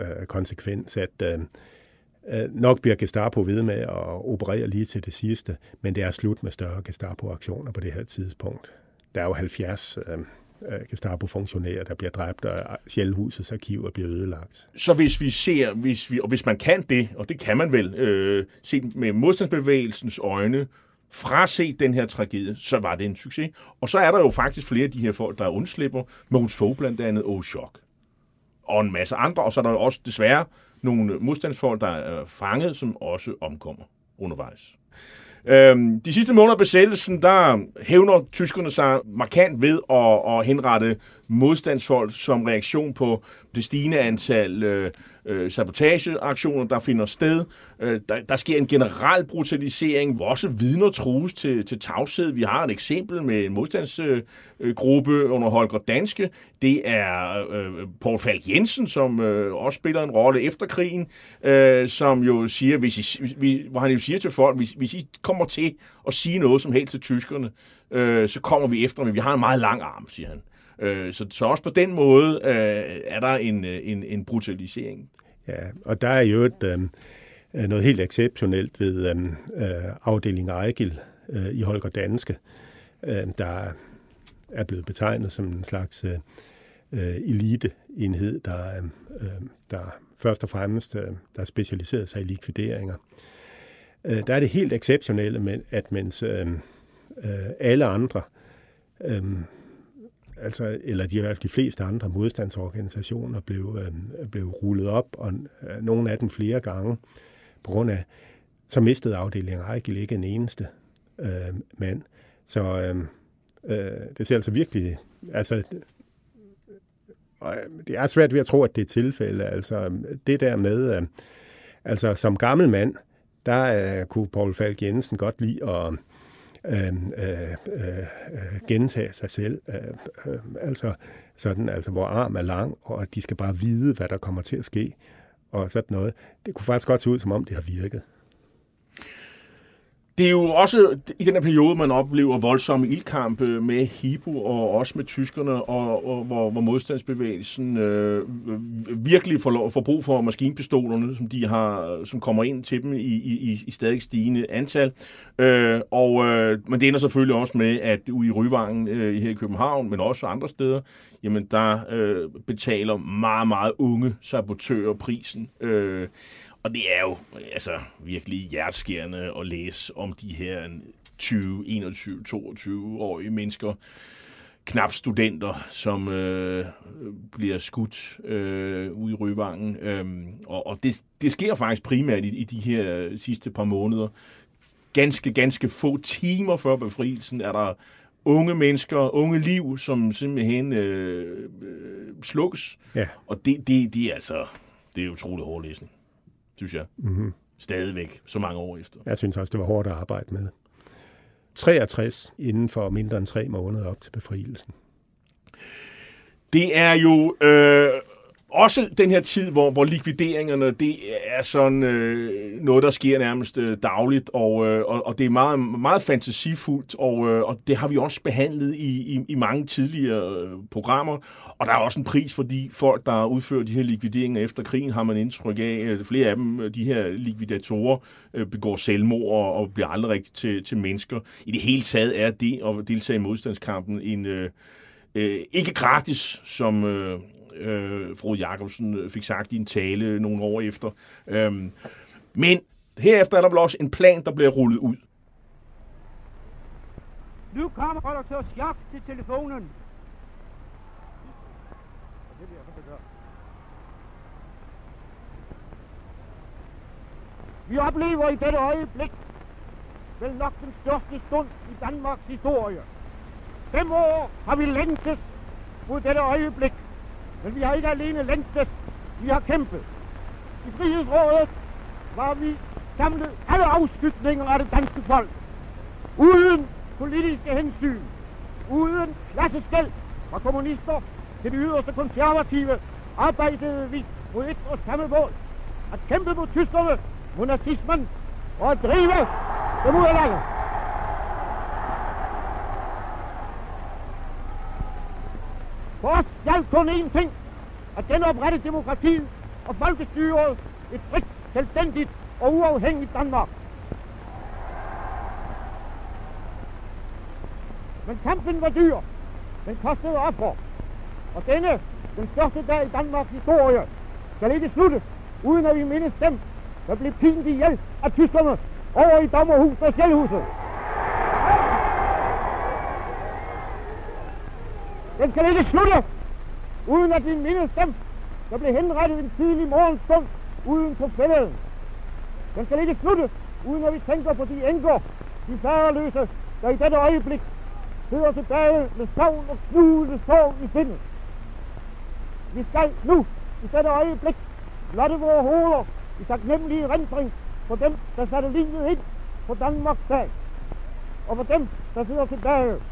øh, konsekvens, at øh, Øh, nok bliver Gestapo ved med at operere lige til det sidste, men det er slut med større Gestapo-aktioner på det her tidspunkt. Der er jo 70 øh, øh, Gestapo-funktionærer, der bliver dræbt, og Sjælhusets arkiver bliver ødelagt. Så hvis vi ser, hvis vi, og hvis man kan det, og det kan man vel, øh, se med modstandsbevægelsens øjne, frase den her tragedie, så var det en succes. Og så er der jo faktisk flere af de her folk, der undslipper. Mogens Fogh blandt andet, og Chok. Og en masse andre, og så er der jo også desværre nogle modstandsfolk, der er fanget, som også omkommer undervejs. Øhm, de sidste måneder af besættelsen, der hævner tyskerne sig markant ved at, at henrette modstandsfolk som reaktion på det stigende antal øh, øh, sabotageaktioner, der finder sted. Øh, der, der sker en generel brutalisering, hvor også vidner trues til, til tavshed. Vi har et eksempel med en modstandsgruppe øh, under Holger Danske. Det er øh, Paul Falk Jensen, som øh, også spiller en rolle efter krigen, øh, som jo siger, hvis I, vi, hvor han jo siger til folk, hvis, hvis I kommer til at sige noget som helst til tyskerne, øh, så kommer vi efter, men vi har en meget lang arm, siger han. Øh, så, så også på den måde øh, er der en, øh, en, en brutalisering. Ja, og der er jo et, øh, øh, noget helt exceptionelt ved øh, øh afdeling Ejgil øh, i Holger Danske, øh, der er blevet betegnet som en slags øh, eliteenhed, der, øh, der først og fremmest øh, der specialiserer sig i likvideringer. Øh, der er det helt exceptionelle, at mens øh, øh, alle andre øh, altså, eller de, de fleste andre modstandsorganisationer blev, øh, blev rullet op, og øh, nogle af dem flere gange, på grund af, så mistede afdelingen Ejgil ikke en eneste øh, mand. Så øh, øh, det ser altså virkelig, altså, øh, øh, det er svært ved at tro, at det er tilfælde. Altså, det der med, øh, altså som gammel mand, der øh, kunne Paul Falk Jensen godt lide at øh, øh, øh, gentage sig selv. Øh, øh, altså sådan, altså hvor arm er lang, og at de skal bare vide, hvad der kommer til at ske, og sådan noget. Det kunne faktisk godt se ud, som om det har virket. Det er jo også i den her periode, man oplever voldsomme ildkampe med Hibu og også med tyskerne, og, og hvor, hvor modstandsbevægelsen øh, virkelig får, får brug for maskinpistolerne, som de har, som kommer ind til dem i, i, i stadig stigende antal. Øh, og, øh, men det ender selvfølgelig også med, at ude i Ryvangen øh, her i København, men også andre steder, jamen der øh, betaler meget, meget unge sabotører prisen. Øh, og det er jo altså virkelig hjerteskærende at læse om de her 20, 21, 22-årige mennesker, knap studenter, som øh, bliver skudt øh, ude i Røvangen. Øhm, og og det, det sker faktisk primært i, i de her sidste par måneder. Ganske, ganske få timer før befrielsen er der unge mennesker, unge liv, som simpelthen øh, øh, slukkes. Ja. Og det, det, det er altså, det er utroligt hård læsning, synes jeg. Mm-hmm. Stadigvæk, så mange år efter. Jeg synes også, det var hårdt at arbejde med. 63 inden for mindre end tre måneder op til befrielsen. Det er jo øh, også den her tid, hvor, hvor likvideringerne, det er sådan øh, noget, der sker nærmest øh, dagligt, og, øh, og, og det er meget, meget fantasifuldt, og, øh, og det har vi også behandlet i, i, i mange tidligere øh, programmer. Og der er også en pris for de folk, der udfører de her likvideringer efter krigen, har man indtryk af. Øh, flere af dem, øh, de her likvidatorer, øh, begår selvmord og, og bliver aldrig rigtig til, til mennesker. I det hele taget er det at deltage i modstandskampen en... Øh, øh, ikke gratis, som øh, øh, Frode Jacobsen fik sagt i en tale nogle år efter. Øhm, men herefter er der vel også en plan, der bliver rullet ud. Nu kommer redaktør Schack til telefonen. Vi oplever i dette øjeblik vel nok den største stund i Danmarks historie. Fem år har vi længtes mod dette øjeblik, men vi har ikke alene længtes, vi har kæmpet. I Frihedsrådet var vi samlet alle afskytninger af det danske folk. Uden politiske hensyn, uden klasseskæld fra kommunister til de yderste konservative, arbejdede vi mod et og samme mål. At kæmpe mod tyskerne, mod nazismen og at drive dem ud af landet. For os galt kun én ting, at genoprette demokratiet og folkestyret et frit, selvstændigt og uafhængigt Danmark. Men kampen var dyr. Den kostede offer. Og denne, den største dag i Danmarks historie, skal ikke slutte, uden at vi mindes dem, der blev pint ihjel af tyskerne over i dommerhuset og Sjælhuset. Den skal ikke slutte, uden at din mindes der blev henrettet en tidlig morgenstund uden på fælden. Den skal ikke slutte, uden at vi tænker på de enker, de færreløse, der i dette øjeblik sidder tilbage med savn og knugende sorg i sindet. Vi skal nu, i dette øjeblik, blotte vores hoveder i taknemmelige rendring for dem, der satte livet ind på Danmarks dag, og for dem, der sidder tilbage.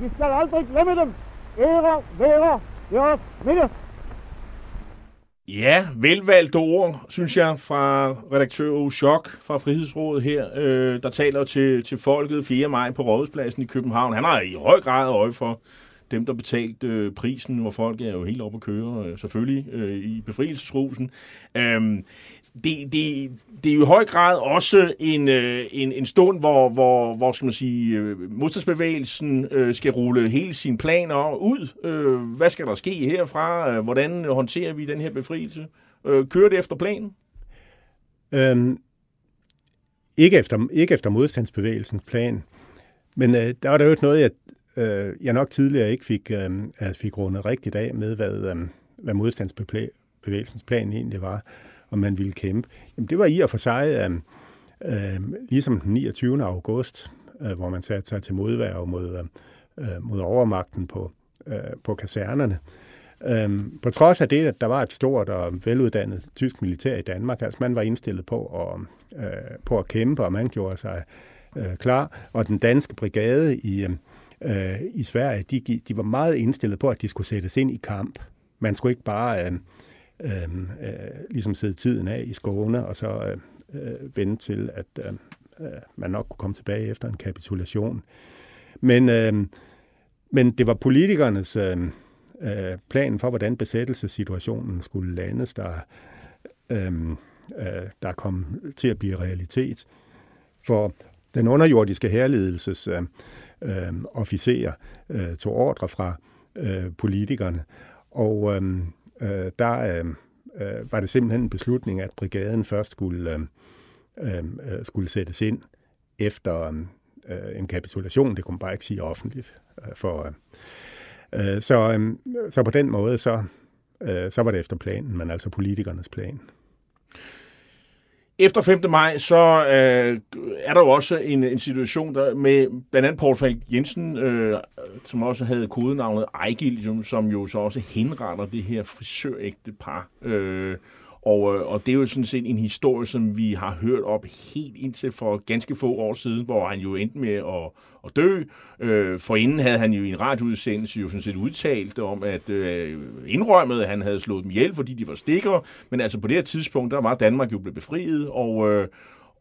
Vi skal aldrig glemme dem. Ære være deres minde. Ja, velvalgte ord, synes jeg, fra redaktør Ove Schok fra Frihedsrådet her, øh, der taler til, til folket 4. maj på Rådhuspladsen i København. Han har i høj grad øje for dem, der betalte øh, prisen, hvor folk er jo helt oppe at køre, øh, selvfølgelig, øh, i befrielsesrusen. Øh, det, det, det er jo i høj grad også en, øh, en, en stund, hvor, hvor, hvor skal man sige, øh, modstandsbevægelsen øh, skal rulle hele sine planer ud. Hvad skal der ske herfra? Hvordan håndterer vi den her befrielse? Kører det efter planen? Øhm, ikke, efter, ikke efter modstandsbevægelsens plan, men øh, der var der jo ikke noget, jeg, øh, jeg nok tidligere ikke fik, øh, fik rundet rigtigt af med, hvad, øh, hvad modstandsbevægelsens plan egentlig var om man ville kæmpe. Jamen, det var i og for sig øh, øh, ligesom den 29. august, øh, hvor man satte sig til modværg mod, øhm, øh, mod overmagten på, øh, på kasernerne. Øh, på trods af det, at der var et stort og veluddannet tysk militær i Danmark, altså man var indstillet på at, øh, på at kæmpe, og man gjorde sig øh, klar. Og den danske brigade i, øhm, øh, i Sverige, de, de var meget indstillet på, at de skulle sættes ind i kamp. Man skulle ikke bare øh, øh, øh, ligesom sidde tiden af i Skåne, og så øh, øh, vente til, at øh, øh, man nok kunne komme tilbage efter en kapitulation. Men, øh, men det var politikernes øh, øh, plan for, hvordan besættelsessituationen skulle landes, der, øh, øh, der kom til at blive realitet. For den underjordiske herledelses øh, øh, officerer øh, tog ordre fra øh, politikerne, og øh, øh, der, øh, øh, var det simpelthen en beslutning, at brigaden først skulle, øh, øh, øh, skulle sættes ind efter øh, en kapitulation. Det kunne man bare ikke sige offentligt. Øh, for, øh, øh så, øh, så på den måde, så, øh, så var det efter planen, men altså politikernes plan. Efter 5. maj, så øh, er der jo også en, en situation der med blandt andet Paul Falk Jensen, øh, som også havde kodenavnet Ejgil, ligesom, som jo så også henretter det her frisørægte par. Øh, og, øh, og det er jo sådan set en historie, som vi har hørt op helt indtil for ganske få år siden, hvor han jo endte med at, at dø. Øh, for inden havde han jo i en radioudsendelse jo sådan set udtalt om, at øh, indrømmet, at han havde slået dem ihjel, fordi de var stikker. Men altså på det her tidspunkt, der var Danmark jo blevet befriet, og, øh,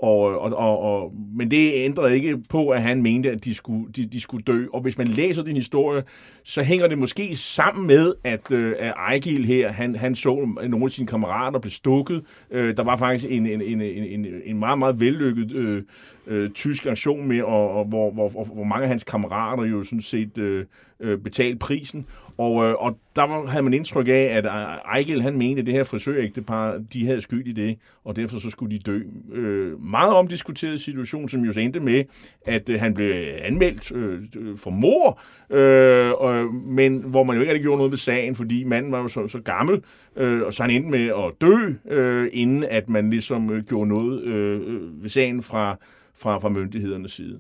og, og, og, og, men det ændrer ikke på, at han mente, at de skulle, de, de skulle dø. Og hvis man læser din historie, så hænger det måske sammen med, at, øh, at Ejgil her, han, han så nogle af sine kammerater blive stukket. Øh, der var faktisk en, en, en, en, en meget, meget vellykket øh, øh, tysk aktion med, og, og hvor, hvor, hvor mange af hans kammerater jo sådan set øh, øh, betalte prisen. Og, øh, og der var, havde man indtryk af, at øh, Ejgil han mente, at det her frisørægtepar, de havde skyld i det, og derfor så skulle de dø. Øh, meget omdiskuteret situation, som jo så endte med, at øh, han blev anmeldt øh, for mor, øh, og, men hvor man jo ikke rigtig gjorde noget ved sagen, fordi manden var jo så, så gammel, øh, og så han endte med at dø, øh, inden at man ligesom øh, gjorde noget øh, ved sagen fra, fra, fra myndighedernes side.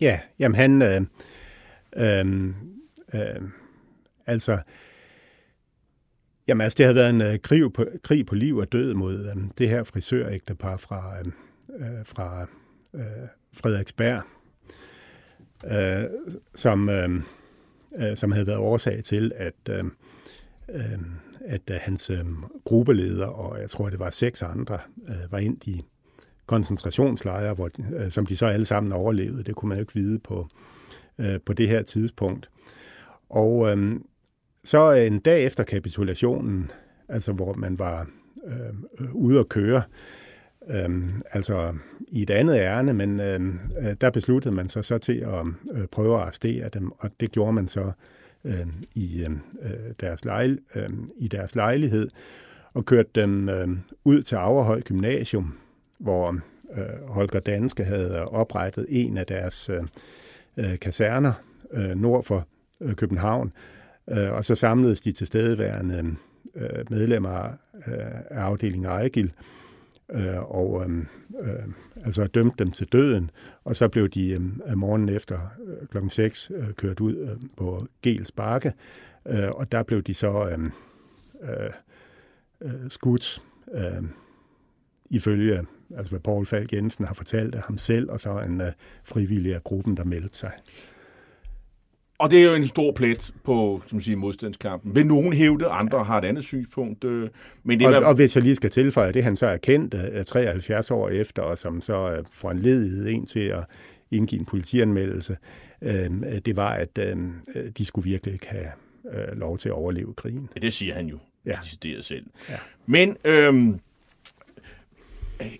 Ja, jamen han... Øh, øh, øh, altså... Jamen altså, det havde været en øh, krig, på, krig på liv og død mod øh, det her frisørægtepar fra, øh, øh, fra øh, Frederiksberg, øh, som, øh, øh, som havde været årsag til, at, øh, øh, at øh, hans øh, gruppeleder, og jeg tror, det var seks andre, øh, var ind i koncentrationslejre, hvor, øh, som de så alle sammen overlevede. Det kunne man jo ikke vide på, øh, på det her tidspunkt. Og øh, så øh, en dag efter kapitulationen, altså hvor man var øh, øh ude at køre, øh, altså i et andet ærne, men øh, øh, der besluttede man så, så til at øh, prøve at arrestere dem, og det gjorde man så øh, i, øh, deres lejl, øh, i deres lejlighed, og kørte dem øh, ud til Averhøj Gymnasium, hvor øh, Holger Danske havde oprettet en af deres øh, kaserner øh, nord for øh, København, øh, og så samledes de tilstedeværende øh, medlemmer øh, af afdelingen Ejgil, øh, og øh, øh, altså dømte dem til døden, og så blev de øh, morgenen efter øh, klokken 6 øh, kørt ud øh, på Gels Bakke, øh, og der blev de så øh, øh, øh skudt øh, ifølge altså hvad Paul Falk Jensen har fortalt af ham selv, og så en øh, frivillig af gruppen, der meldte sig. Og det er jo en stor plet på som siger, modstandskampen. Vil nogen hævde, andre har et andet synspunkt. Øh, men det og, og hvis jeg lige skal tilføje, det han så er kendt uh, 73 år efter, og som så uh, får en ledighed en til at indgive en politianmeldelse, uh, det var, at uh, de skulle virkelig ikke have uh, lov til at overleve krigen. Ja, det siger han jo ja. selv. Ja. Men øhm,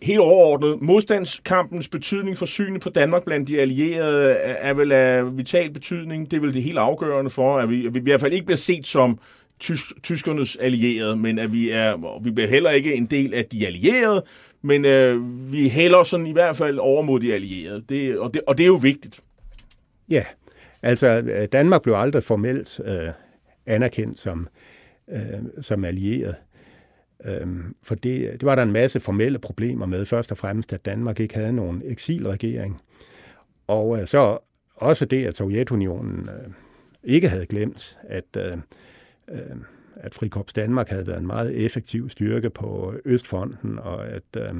helt overordnet, modstandskampens betydning for synet på Danmark blandt de allierede er vel af vital betydning. Det er vel det helt afgørende for, at vi, at vi i hvert fald ikke bliver set som tysk, tyskernes allierede, men at vi er, vi bliver heller ikke en del af de allierede, men øh, vi hælder sådan i hvert fald over mod de allierede, det, og, det, og det er jo vigtigt. Ja, altså øh, Danmark blev aldrig formelt øh, anerkendt som, øh, som allieret. Øhm, for det, det var der en masse formelle problemer med. Først og fremmest, at Danmark ikke havde nogen eksilregering. Og øh, så også det, at Sovjetunionen øh, ikke havde glemt, at, øh, øh, at Frikorps Danmark havde været en meget effektiv styrke på Østfronten, og at øh,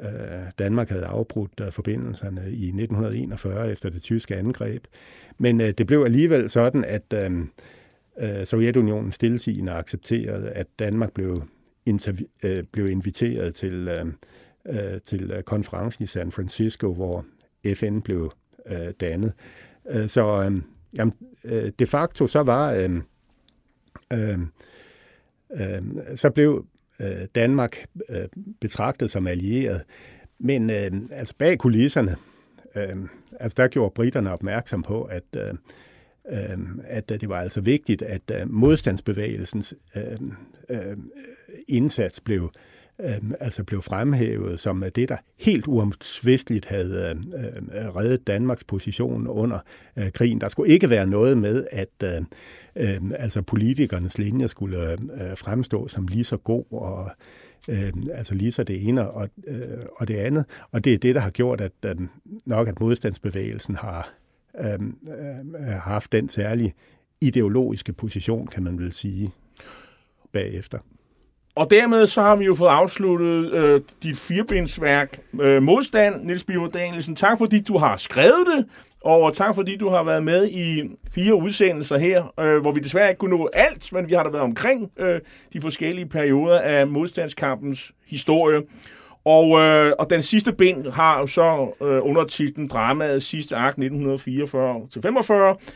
øh Danmark havde afbrudt øh, forbindelserne i 1941 efter det tyske angreb. Men øh, det blev alligevel sådan, at øh, øh Sovjetunionen stillesigende accepterede, at Danmark blev øh, blev inviteret til, øh, øh til øh, konferencen i San Francisco, hvor FN blev øh, dannet. Øh, så øh, jamen, øh, de facto så var øh, øh, øh, så blev øh, Danmark øh, betragtet som allieret, men øh, altså bag kulisserne, øh, altså der gjorde britterne opmærksom på, at øh, øh, at det var altså vigtigt, at modstandsbevægelsens øh, øh, indsats blev øh, altså blev fremhævet som det, der helt uomtvisteligt havde øhm, øh, reddet Danmarks position under øh, krigen. Der skulle ikke være noget med, at øh, øh, altså politikernes linje skulle øh, fremstå som lige så god og øh, altså lige så det ene og, øh, og det andet. Og det er det, der har gjort, at øh, nok at modstandsbevægelsen har øh, øh, haft den særlige ideologiske position, kan man vel sige, bagefter. Og dermed så har vi jo fået afsluttet øh, dit firebindsværk øh, Modstand, Niels Biver Danielsen. Tak fordi du har skrevet det, og tak fordi du har været med i fire udsendelser her, øh, hvor vi desværre ikke kunne nå alt, men vi har da været omkring øh, de forskellige perioder af modstandskampens historie. Og, øh, og den sidste bind har jo så øh, undertitlen Dramaet sidste akt 1944-45.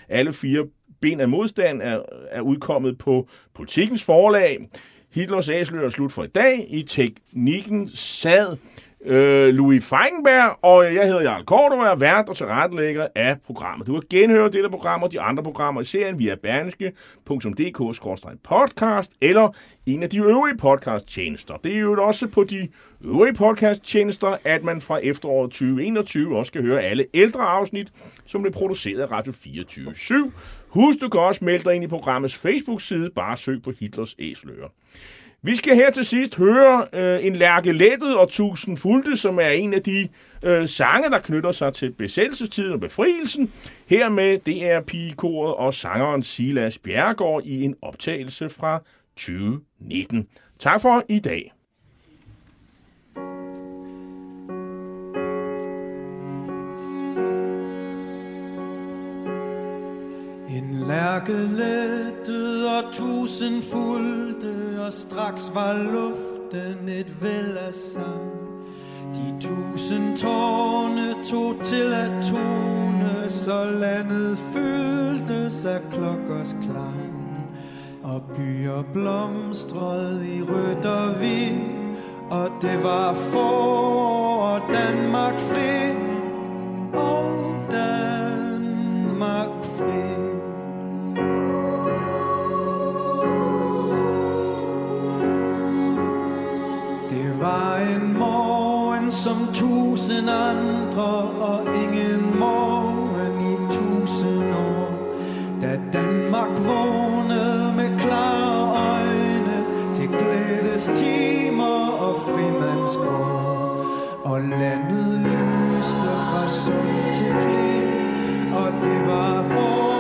Alle fire ben af modstand er, er udkommet på Politikens forlag. Hitlers æsler er slut for i dag. I teknikken sad øh, Louis Feigenberg, og jeg hedder Jarl Kort, og vært og tilrettelægger af programmet. Du kan genhøre dette program og de andre programmer i serien via berneske.dk-podcast eller en af de øvrige podcast-tjenester. Det er jo også på de øvrige podcast-tjenester, at man fra efteråret 2021 også kan høre alle ældre afsnit, som blev produceret af Radio 24 /7. Husk, du kan også melde dig ind i programmets Facebook-side. Bare søg på Hitlers Æsler. Vi skal her til sidst høre øh, en Lærke Lettet og Tusind Fulde, som er en af de øh, sange, der knytter sig til besættelsestiden og befrielsen. Her med DR Pigekoret og sangeren Silas Bjergård i en optagelse fra 2019. Tak for i dag. En lærke lettede og tusind fulgte, og straks var luften et væld af sang. De tusind tårne tog til at tone, så landet fyldtes af klokkers klang. Og byer blomstrede i rødt og hvid, og det var for Danmark fri. Og Danmark fri. Det var en morgen som tusind andre Og ingen morgen i tusind år Da Danmark vågnede med klare øjne Til glædes timer og frimandskår. Og landet lyste fra sol til klæd Og det var for